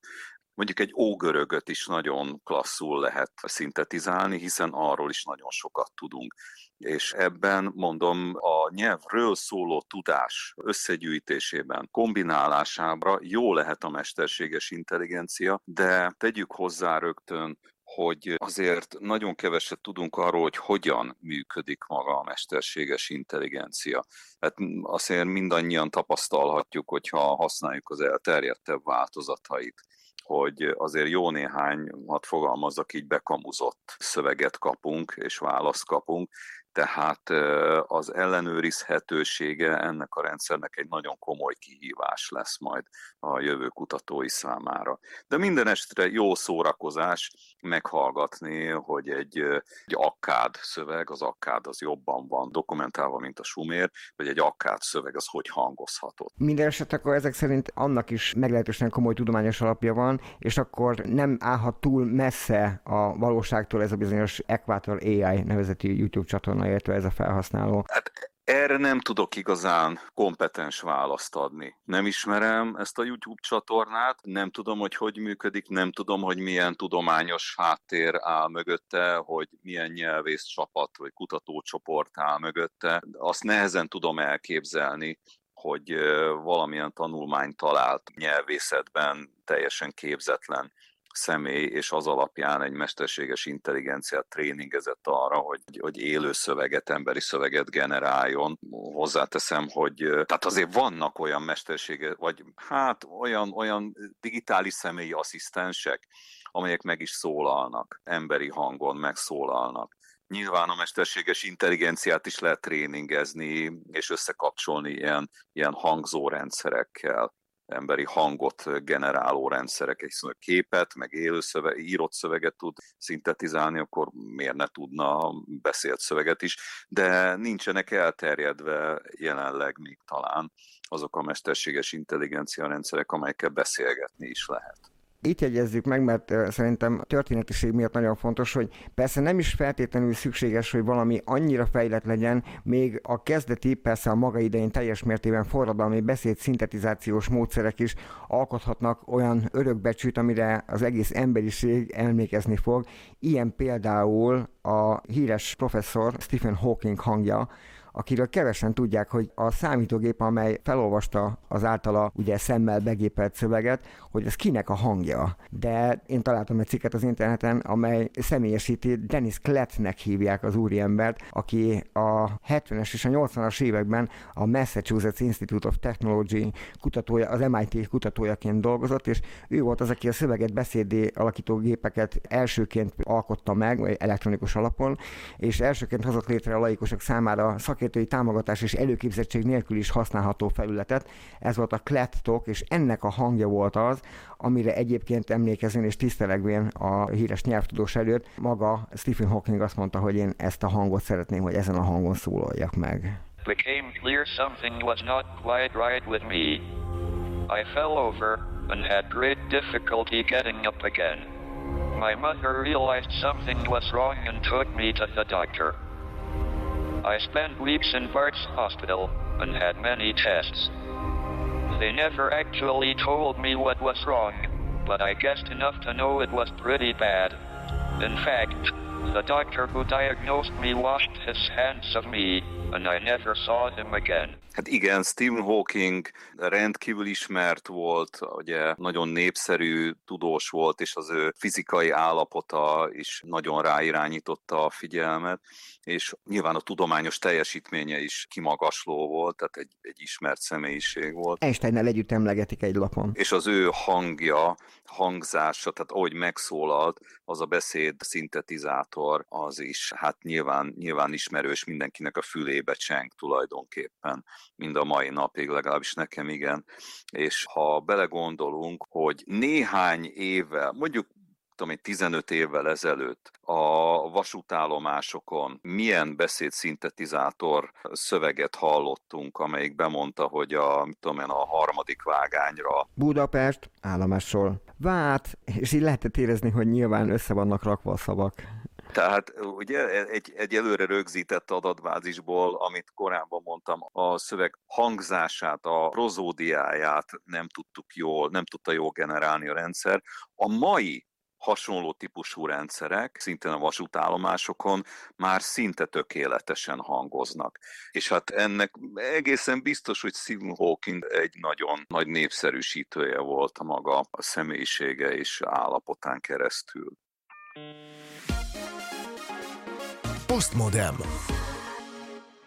mondjuk egy ógörögöt is nagyon klasszul lehet szintetizálni, hiszen arról is nagyon sokat tudunk. És ebben mondom, a nyelvről szóló tudás összegyűjtésében, kombinálásában jó lehet a mesterséges intelligencia, de tegyük hozzá rögtön, hogy azért nagyon keveset tudunk arról, hogy hogyan működik maga a mesterséges intelligencia. Hát azért mindannyian tapasztalhatjuk, hogyha használjuk az elterjedtebb változatait hogy azért jó néhány, hadd fogalmazzak így, bekamuzott szöveget kapunk és választ kapunk. Tehát az ellenőrizhetősége ennek a rendszernek egy nagyon komoly kihívás lesz majd a jövő kutatói számára. De minden esetre jó szórakozás meghallgatni, hogy egy, egy akkád szöveg, az akkád az jobban van dokumentálva, mint a sumér, vagy egy akkád szöveg az hogy hangozhatott. Minden esetre akkor ezek szerint annak is meglehetősen komoly tudományos alapja van, és akkor nem állhat túl messze a valóságtól ez a bizonyos Equator AI nevezetű YouTube csatorna, illetve ez a felhasználó. Hát erre nem tudok igazán kompetens választ adni. Nem ismerem ezt a YouTube csatornát, nem tudom, hogy hogy működik, nem tudom, hogy milyen tudományos háttér áll mögötte, hogy milyen nyelvész csapat vagy kutatócsoport áll mögötte. Azt nehezen tudom elképzelni, hogy valamilyen tanulmányt talált nyelvészetben teljesen képzetlen személy, és az alapján egy mesterséges intelligenciát tréningezett arra, hogy, hogy élő szöveget, emberi szöveget generáljon. Hozzáteszem, hogy tehát azért vannak olyan mesterséges, vagy hát olyan, olyan digitális személyi asszisztensek, amelyek meg is szólalnak, emberi hangon megszólalnak. Nyilván a mesterséges intelligenciát is lehet tréningezni, és összekapcsolni ilyen, ilyen hangzórendszerekkel emberi hangot generáló rendszerek, egy szóval képet, meg élő szöveg, írott szöveget tud szintetizálni, akkor miért ne tudna beszélt szöveget is, de nincsenek elterjedve jelenleg még talán azok a mesterséges intelligencia rendszerek, amelyekkel beszélgetni is lehet itt jegyezzük meg, mert szerintem történetiség miatt nagyon fontos, hogy persze nem is feltétlenül szükséges, hogy valami annyira fejlett legyen, még a kezdeti, persze a maga idején teljes mértében forradalmi beszéd szintetizációs módszerek is alkothatnak olyan örökbecsűt, amire az egész emberiség emlékezni fog. Ilyen például a híres professzor Stephen Hawking hangja, akiről kevesen tudják, hogy a számítógép, amely felolvasta az általa ugye szemmel begépelt szöveget, hogy ez kinek a hangja. De én találtam egy cikket az interneten, amely személyesíti, Dennis Klettnek hívják az úriembert, aki a 70-es és a 80-as években a Massachusetts Institute of Technology kutatója, az MIT kutatójaként dolgozott, és ő volt az, aki a szöveget beszédé alakító gépeket elsőként alkotta meg, elektronikus alapon, és elsőként hozott létre a laikusok számára szakértő szakértői támogatás és előképzettség nélkül is használható felületet. Ez volt a Klettok, és ennek a hangja volt az, amire egyébként emlékezén és tisztelegvén a híres nyelvtudós előtt maga Stephen Hawking azt mondta, hogy én ezt a hangot szeretném, hogy ezen a hangon szólaljak meg. Became clear something was not quite right with me. I fell over and had great difficulty getting up again. My mother realized something was wrong and took me to the doctor. I spent weeks in Bart's hospital and had many tests. They never actually told me what was wrong, but I guessed enough to know it was pretty bad. In fact, the doctor who diagnosed me washed his hands of me, and I never saw him again. Hát igen, Stephen Hawking rendkívül ismert volt, ugye nagyon népszerű tudós volt, és az ő fizikai állapota is nagyon ráirányította a figyelmet, és nyilván a tudományos teljesítménye is kimagasló volt, tehát egy, egy ismert személyiség volt. Einsteinnel együtt emlegetik egy lapon. És az ő hangja, hangzása, tehát ahogy megszólalt, az a beszéd szintetizátor, az is hát nyilván, nyilván ismerős mindenkinek a fülébe cseng tulajdonképpen mind a mai napig, legalábbis nekem igen. És ha belegondolunk, hogy néhány évvel, mondjuk tudom én, 15 évvel ezelőtt a vasútállomásokon milyen beszédszintetizátor szöveget hallottunk, amelyik bemondta, hogy a, tudom én, a harmadik vágányra. Budapest állomásról. Vát, és így lehetett érezni, hogy nyilván össze vannak rakva a szavak. Tehát ugye egy, egy előre rögzített adatbázisból, amit korábban mondtam, a szöveg hangzását, a prozódiáját nem tudtuk jól, nem tudta jól generálni a rendszer. A mai hasonló típusú rendszerek, szintén a vasútállomásokon már szinte tökéletesen hangoznak. És hát ennek egészen biztos, hogy Stephen Hawking egy nagyon nagy népszerűsítője volt a maga a személyisége és állapotán keresztül. Postmodem.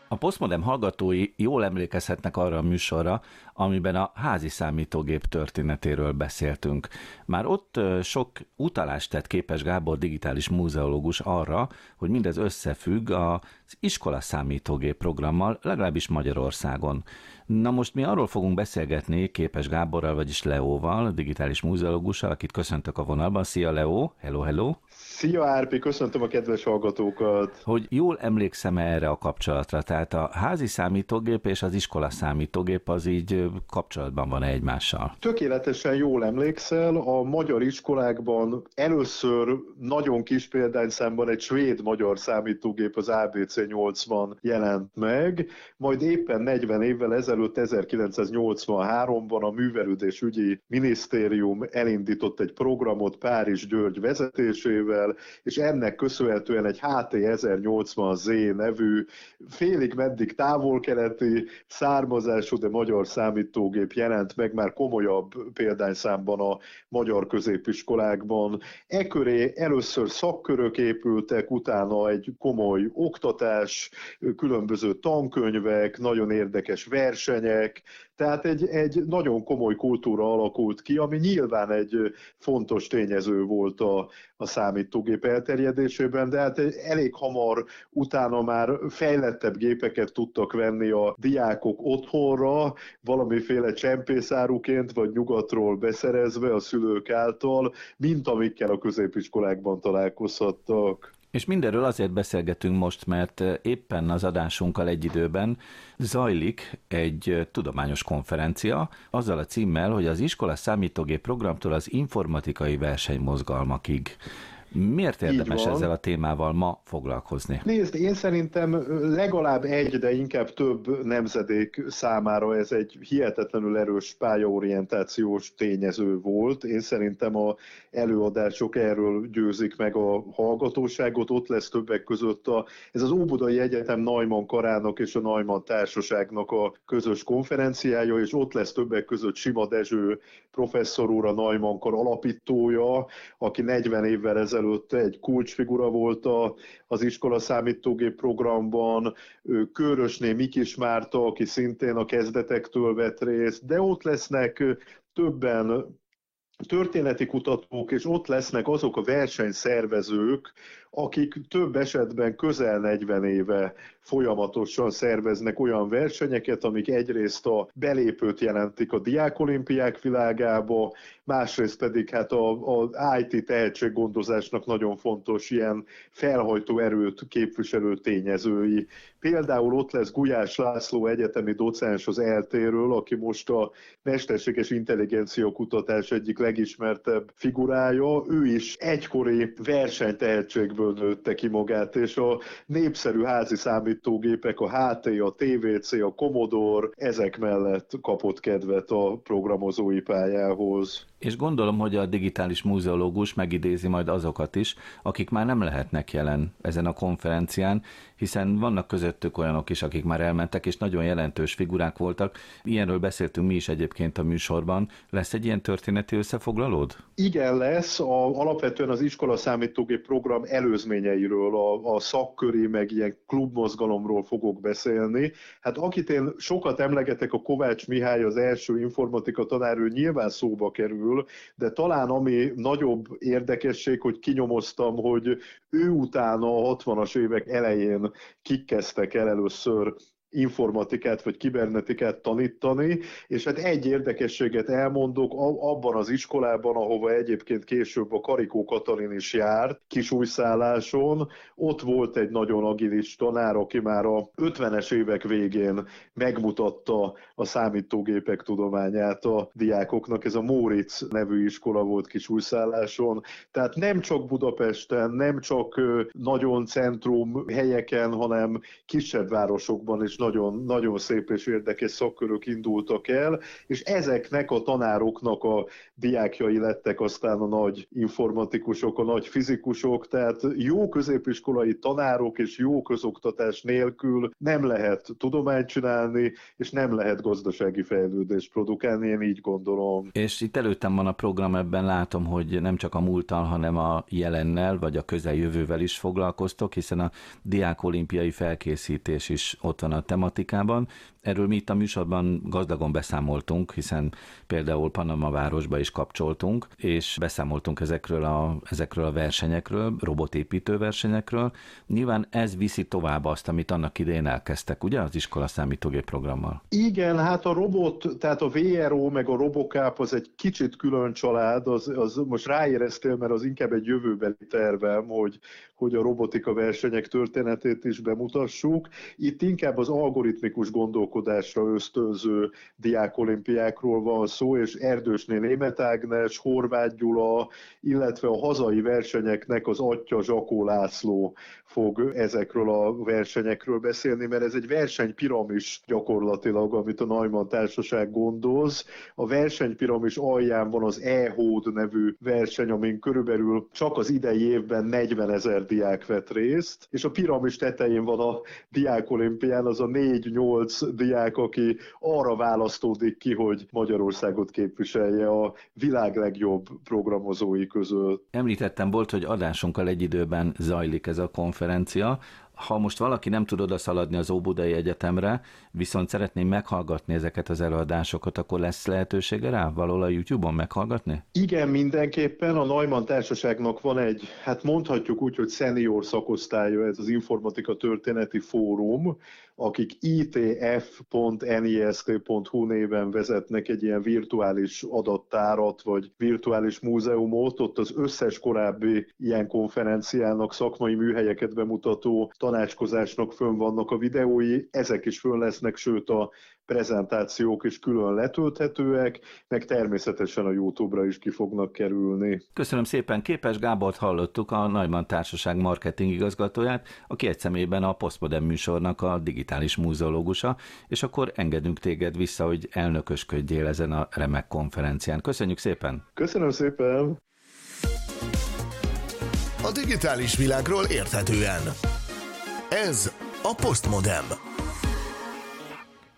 A Postmodem hallgatói jól emlékezhetnek arra a műsorra, amiben a házi számítógép történetéről beszéltünk. Már ott sok utalást tett képes Gábor digitális múzeológus arra, hogy mindez összefügg a iskola számítógép programmal, legalábbis Magyarországon. Na most mi arról fogunk beszélgetni Képes Gáborral, vagyis Leóval, digitális múzeológussal, akit köszöntök a vonalban. Szia Leo, hello, hello! Szia Árpi, köszöntöm a kedves hallgatókat! Hogy jól emlékszem erre a kapcsolatra, tehát a házi számítógép és az iskola számítógép az így kapcsolatban van egymással? Tökéletesen jól emlékszel, a magyar iskolákban először nagyon kis példányszámban egy svéd-magyar számítógép, az ABC 80 jelent meg, majd éppen 40 évvel ezelőtt, 1983-ban a Művelődés ügyi minisztérium elindított egy programot Párizs György vezetésével, és ennek köszönhetően egy HT 1080Z nevű, félig meddig távol-keleti származású, de magyar számítógép jelent meg már komolyabb példányszámban a magyar középiskolákban. E köré először szakkörök épültek, utána egy komoly oktatás, különböző tankönyvek, nagyon érdekes versenyek, tehát egy, egy nagyon komoly kultúra alakult ki, ami nyilván egy fontos tényező volt a, a számítógép elterjedésében, de hát elég hamar utána már fejlettebb gépeket tudtak venni a diákok otthonra, valamiféle csempészáruként, vagy nyugatról beszerezve a szülők által, mint amikkel a középiskolákban találkozhattak. És mindenről azért beszélgetünk most, mert éppen az adásunkkal egy időben zajlik egy tudományos konferencia, azzal a címmel, hogy az iskola számítógép programtól az informatikai versenymozgalmakig. Miért érdemes ezzel a témával ma foglalkozni? Nézd, én szerintem legalább egy, de inkább több nemzedék számára ez egy hihetetlenül erős pályaorientációs tényező volt. Én szerintem a előadások erről győzik meg a hallgatóságot. Ott lesz többek között a, ez az Óbudai Egyetem Najman Karának és a Najman Társaságnak a közös konferenciája, és ott lesz többek között Sima Dezső professzor úr, a Najman Kar alapítója, aki 40 évvel ezelőtt ezelőtt egy kulcsfigura volt a, az iskola számítógép programban, Körösné Mikis Márta, aki szintén a kezdetektől vett részt, de ott lesznek többen történeti kutatók, és ott lesznek azok a versenyszervezők, akik több esetben közel 40 éve folyamatosan szerveznek olyan versenyeket, amik egyrészt a belépőt jelentik a diákolimpiák világába, másrészt pedig hát az IT tehetséggondozásnak nagyon fontos ilyen felhajtó erőt képviselő tényezői. Például ott lesz Gulyás László egyetemi docens az eltéről, aki most a mesterséges intelligencia kutatás egyik legismertebb figurája. Ő is egykori versenytehetségből nőtte ki magát, és a népszerű házi számítógépek, a HT, a TVC, a Commodore, ezek mellett kapott kedvet a programozói pályához. És gondolom, hogy a digitális múzeológus megidézi majd azokat is, akik már nem lehetnek jelen ezen a konferencián, hiszen vannak közöttük olyanok is, akik már elmentek, és nagyon jelentős figurák voltak. Ilyenről beszéltünk mi is egyébként a műsorban. Lesz egy ilyen történeti összefoglalód? Igen, lesz. A, alapvetően az iskola számítógép program előzményeiről, a, a szakköri, meg ilyen klubmozgalomról fogok beszélni. Hát akit én sokat emlegetek, a Kovács Mihály, az első informatika tanár, ő nyilván szóba kerül, de talán ami nagyobb érdekesség, hogy kinyomoztam, hogy ő utána a 60-as évek elején kik kezdtek el először informatikát vagy kibernetikát tanítani, és hát egy érdekességet elmondok, abban az iskolában, ahova egyébként később a Karikó Katalin is járt, kisújszálláson, ott volt egy nagyon agilis tanár, aki már a 50-es évek végén megmutatta a számítógépek tudományát a diákoknak. Ez a Móricz nevű iskola volt kisújszálláson. Tehát nem csak Budapesten, nem csak nagyon centrum helyeken, hanem kisebb városokban is nagyon, nagyon szép és érdekes szakkörök indultak el, és ezeknek a tanároknak a diákjai lettek aztán a nagy informatikusok, a nagy fizikusok, tehát jó középiskolai tanárok és jó közoktatás nélkül nem lehet tudományt csinálni, és nem lehet gazdasági fejlődést produkálni, én így gondolom. És itt előttem van a program, ebben látom, hogy nem csak a múltal, hanem a jelennel, vagy a közeljövővel is foglalkoztok, hiszen a diák olimpiai felkészítés is ott van a tematikában. Erről mi itt a műsorban gazdagon beszámoltunk, hiszen például Panama városba is kapcsoltunk, és beszámoltunk ezekről a, ezekről a versenyekről, robotépítő versenyekről. Nyilván ez viszi tovább azt, amit annak idején elkezdtek, ugye, az iskola számítógép programmal? Igen, hát a robot, tehát a VRO meg a Robocap az egy kicsit külön család, az, az most ráéreztél, mert az inkább egy jövőbeli tervem, hogy, hogy a robotika versenyek történetét is bemutassuk. Itt inkább az algoritmikus gondolkodásra ösztönző diákolimpiákról van szó, és Erdősné Német Ágnes, Horváth Gyula, illetve a hazai versenyeknek az atya Zsakó László fog ezekről a versenyekről beszélni, mert ez egy versenypiramis gyakorlatilag, amit a Neumann Társaság gondoz. A versenypiramis alján van az E-Hód nevű verseny, amin körülbelül csak az idei évben 40 ezer diák vett részt, és a piramis tetején van a diákolimpián az a 4-8 diák, aki arra választódik ki, hogy Magyarországot képviselje a világ legjobb programozói között. Említettem volt, hogy adásunkkal egy időben zajlik ez a konferencia, ha most valaki nem tud odaszaladni az Óbudai Egyetemre, viszont szeretné meghallgatni ezeket az előadásokat, akkor lesz lehetősége rá valahol a YouTube-on meghallgatni? Igen, mindenképpen. A Neumann Társaságnak van egy, hát mondhatjuk úgy, hogy senior szakosztálya, ez az Informatika Történeti Fórum, akik itf.nist.hu néven vezetnek egy ilyen virtuális adattárat, vagy virtuális múzeumot, ott az összes korábbi ilyen konferenciának szakmai műhelyeket bemutató tanácskozásnak fönn vannak a videói, ezek is fönn lesznek, sőt a prezentációk is külön letölthetőek, meg természetesen a YouTube-ra is ki fognak kerülni. Köszönöm szépen, Képes Gábort hallottuk, a Nagyman Társaság marketing igazgatóját, aki egy szemében a Postmodern műsornak a digitális múzeológusa, és akkor engedünk téged vissza, hogy elnökösködjél ezen a remek konferencián. Köszönjük szépen! Köszönöm szépen! A digitális világról érthetően. Ez a Postmodem.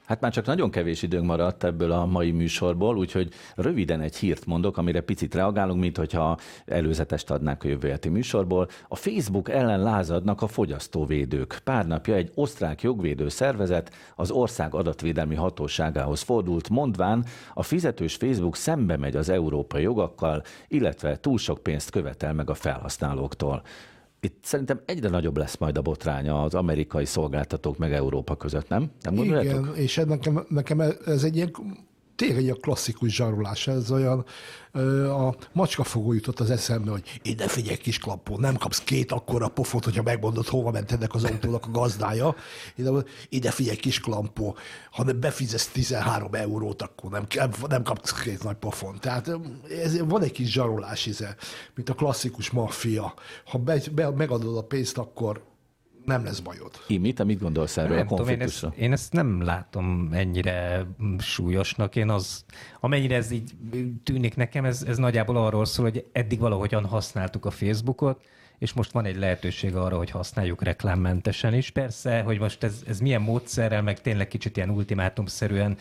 Hát már csak nagyon kevés időnk maradt ebből a mai műsorból, úgyhogy röviden egy hírt mondok, amire picit reagálunk, mint hogyha előzetest adnánk a jövő heti műsorból. A Facebook ellen lázadnak a fogyasztóvédők. Pár napja egy osztrák jogvédő szervezet az ország adatvédelmi hatóságához fordult, mondván a fizetős Facebook szembe megy az európai jogakkal, illetve túl sok pénzt követel meg a felhasználóktól itt szerintem egyre nagyobb lesz majd a botránya az amerikai szolgáltatók meg Európa között, nem? nem Igen, és nekem, nekem ez egy ilyen tényleg egy klasszikus zsarolás, ez olyan, a macskafogó jutott az eszembe, hogy ide figyelj kis klappó, nem kapsz két akkora pofot, hogyha megmondod, hova ment ennek az autónak a gazdája. Ide, ide figyelj kis klampó, ha nem befizetsz 13 eurót, akkor nem, nem kapsz két nagy pofon. Tehát ez, van egy kis zsarolás, ize, mint a klasszikus maffia. Ha be, be, megadod a pénzt, akkor nem lesz bajod. Imi, te mit gondolsz erről nem a konfliktusra? Tudom, én, ezt, én ezt nem látom ennyire súlyosnak. Én az, amennyire ez így tűnik nekem, ez, ez nagyjából arról szól, hogy eddig valahogyan használtuk a Facebookot, és most van egy lehetőség arra, hogy használjuk reklámmentesen is. Persze, hogy most ez, ez milyen módszerrel, meg tényleg kicsit ilyen ultimátumszerűen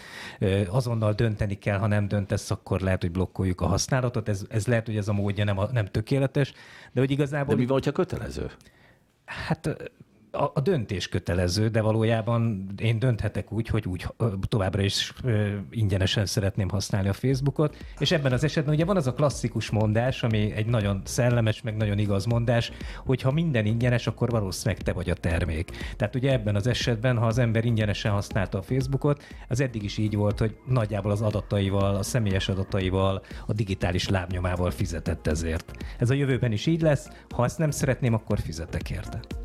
azonnal dönteni kell, ha nem döntesz, akkor lehet, hogy blokkoljuk a használatot. Ez, ez lehet, hogy ez a módja nem, a, nem tökéletes, de hogy igazából... De mi van, hogyha kötelező? Hát a, a döntés kötelező, de valójában én dönthetek úgy, hogy úgy továbbra is ingyenesen szeretném használni a Facebookot, és ebben az esetben ugye van az a klasszikus mondás, ami egy nagyon szellemes, meg nagyon igaz mondás, hogy ha minden ingyenes, akkor valószínűleg te vagy a termék. Tehát ugye ebben az esetben, ha az ember ingyenesen használta a Facebookot, az eddig is így volt, hogy nagyjából az adataival, a személyes adataival, a digitális lábnyomával fizetett ezért. Ez a jövőben is így lesz, ha ezt nem szeretném, akkor fizetek érte.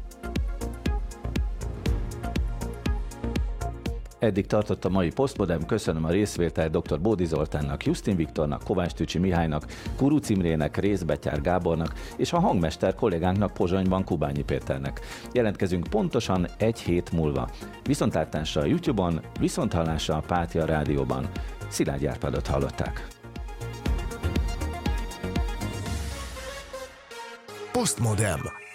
Eddig tartott a mai Postmodem. Köszönöm a részvételt dr. Bódi Zoltánnak, Justin Viktornak, Kovács Tücsi Mihálynak, Kuru Cimrének, Részbetyár Gábornak és a hangmester kollégánknak Pozsonyban Kubányi Péternek. Jelentkezünk pontosan egy hét múlva. Viszontlátásra a YouTube-on, viszonthallásra a Pátia Rádióban. Szilágy Árpádot hallották. Postmodem.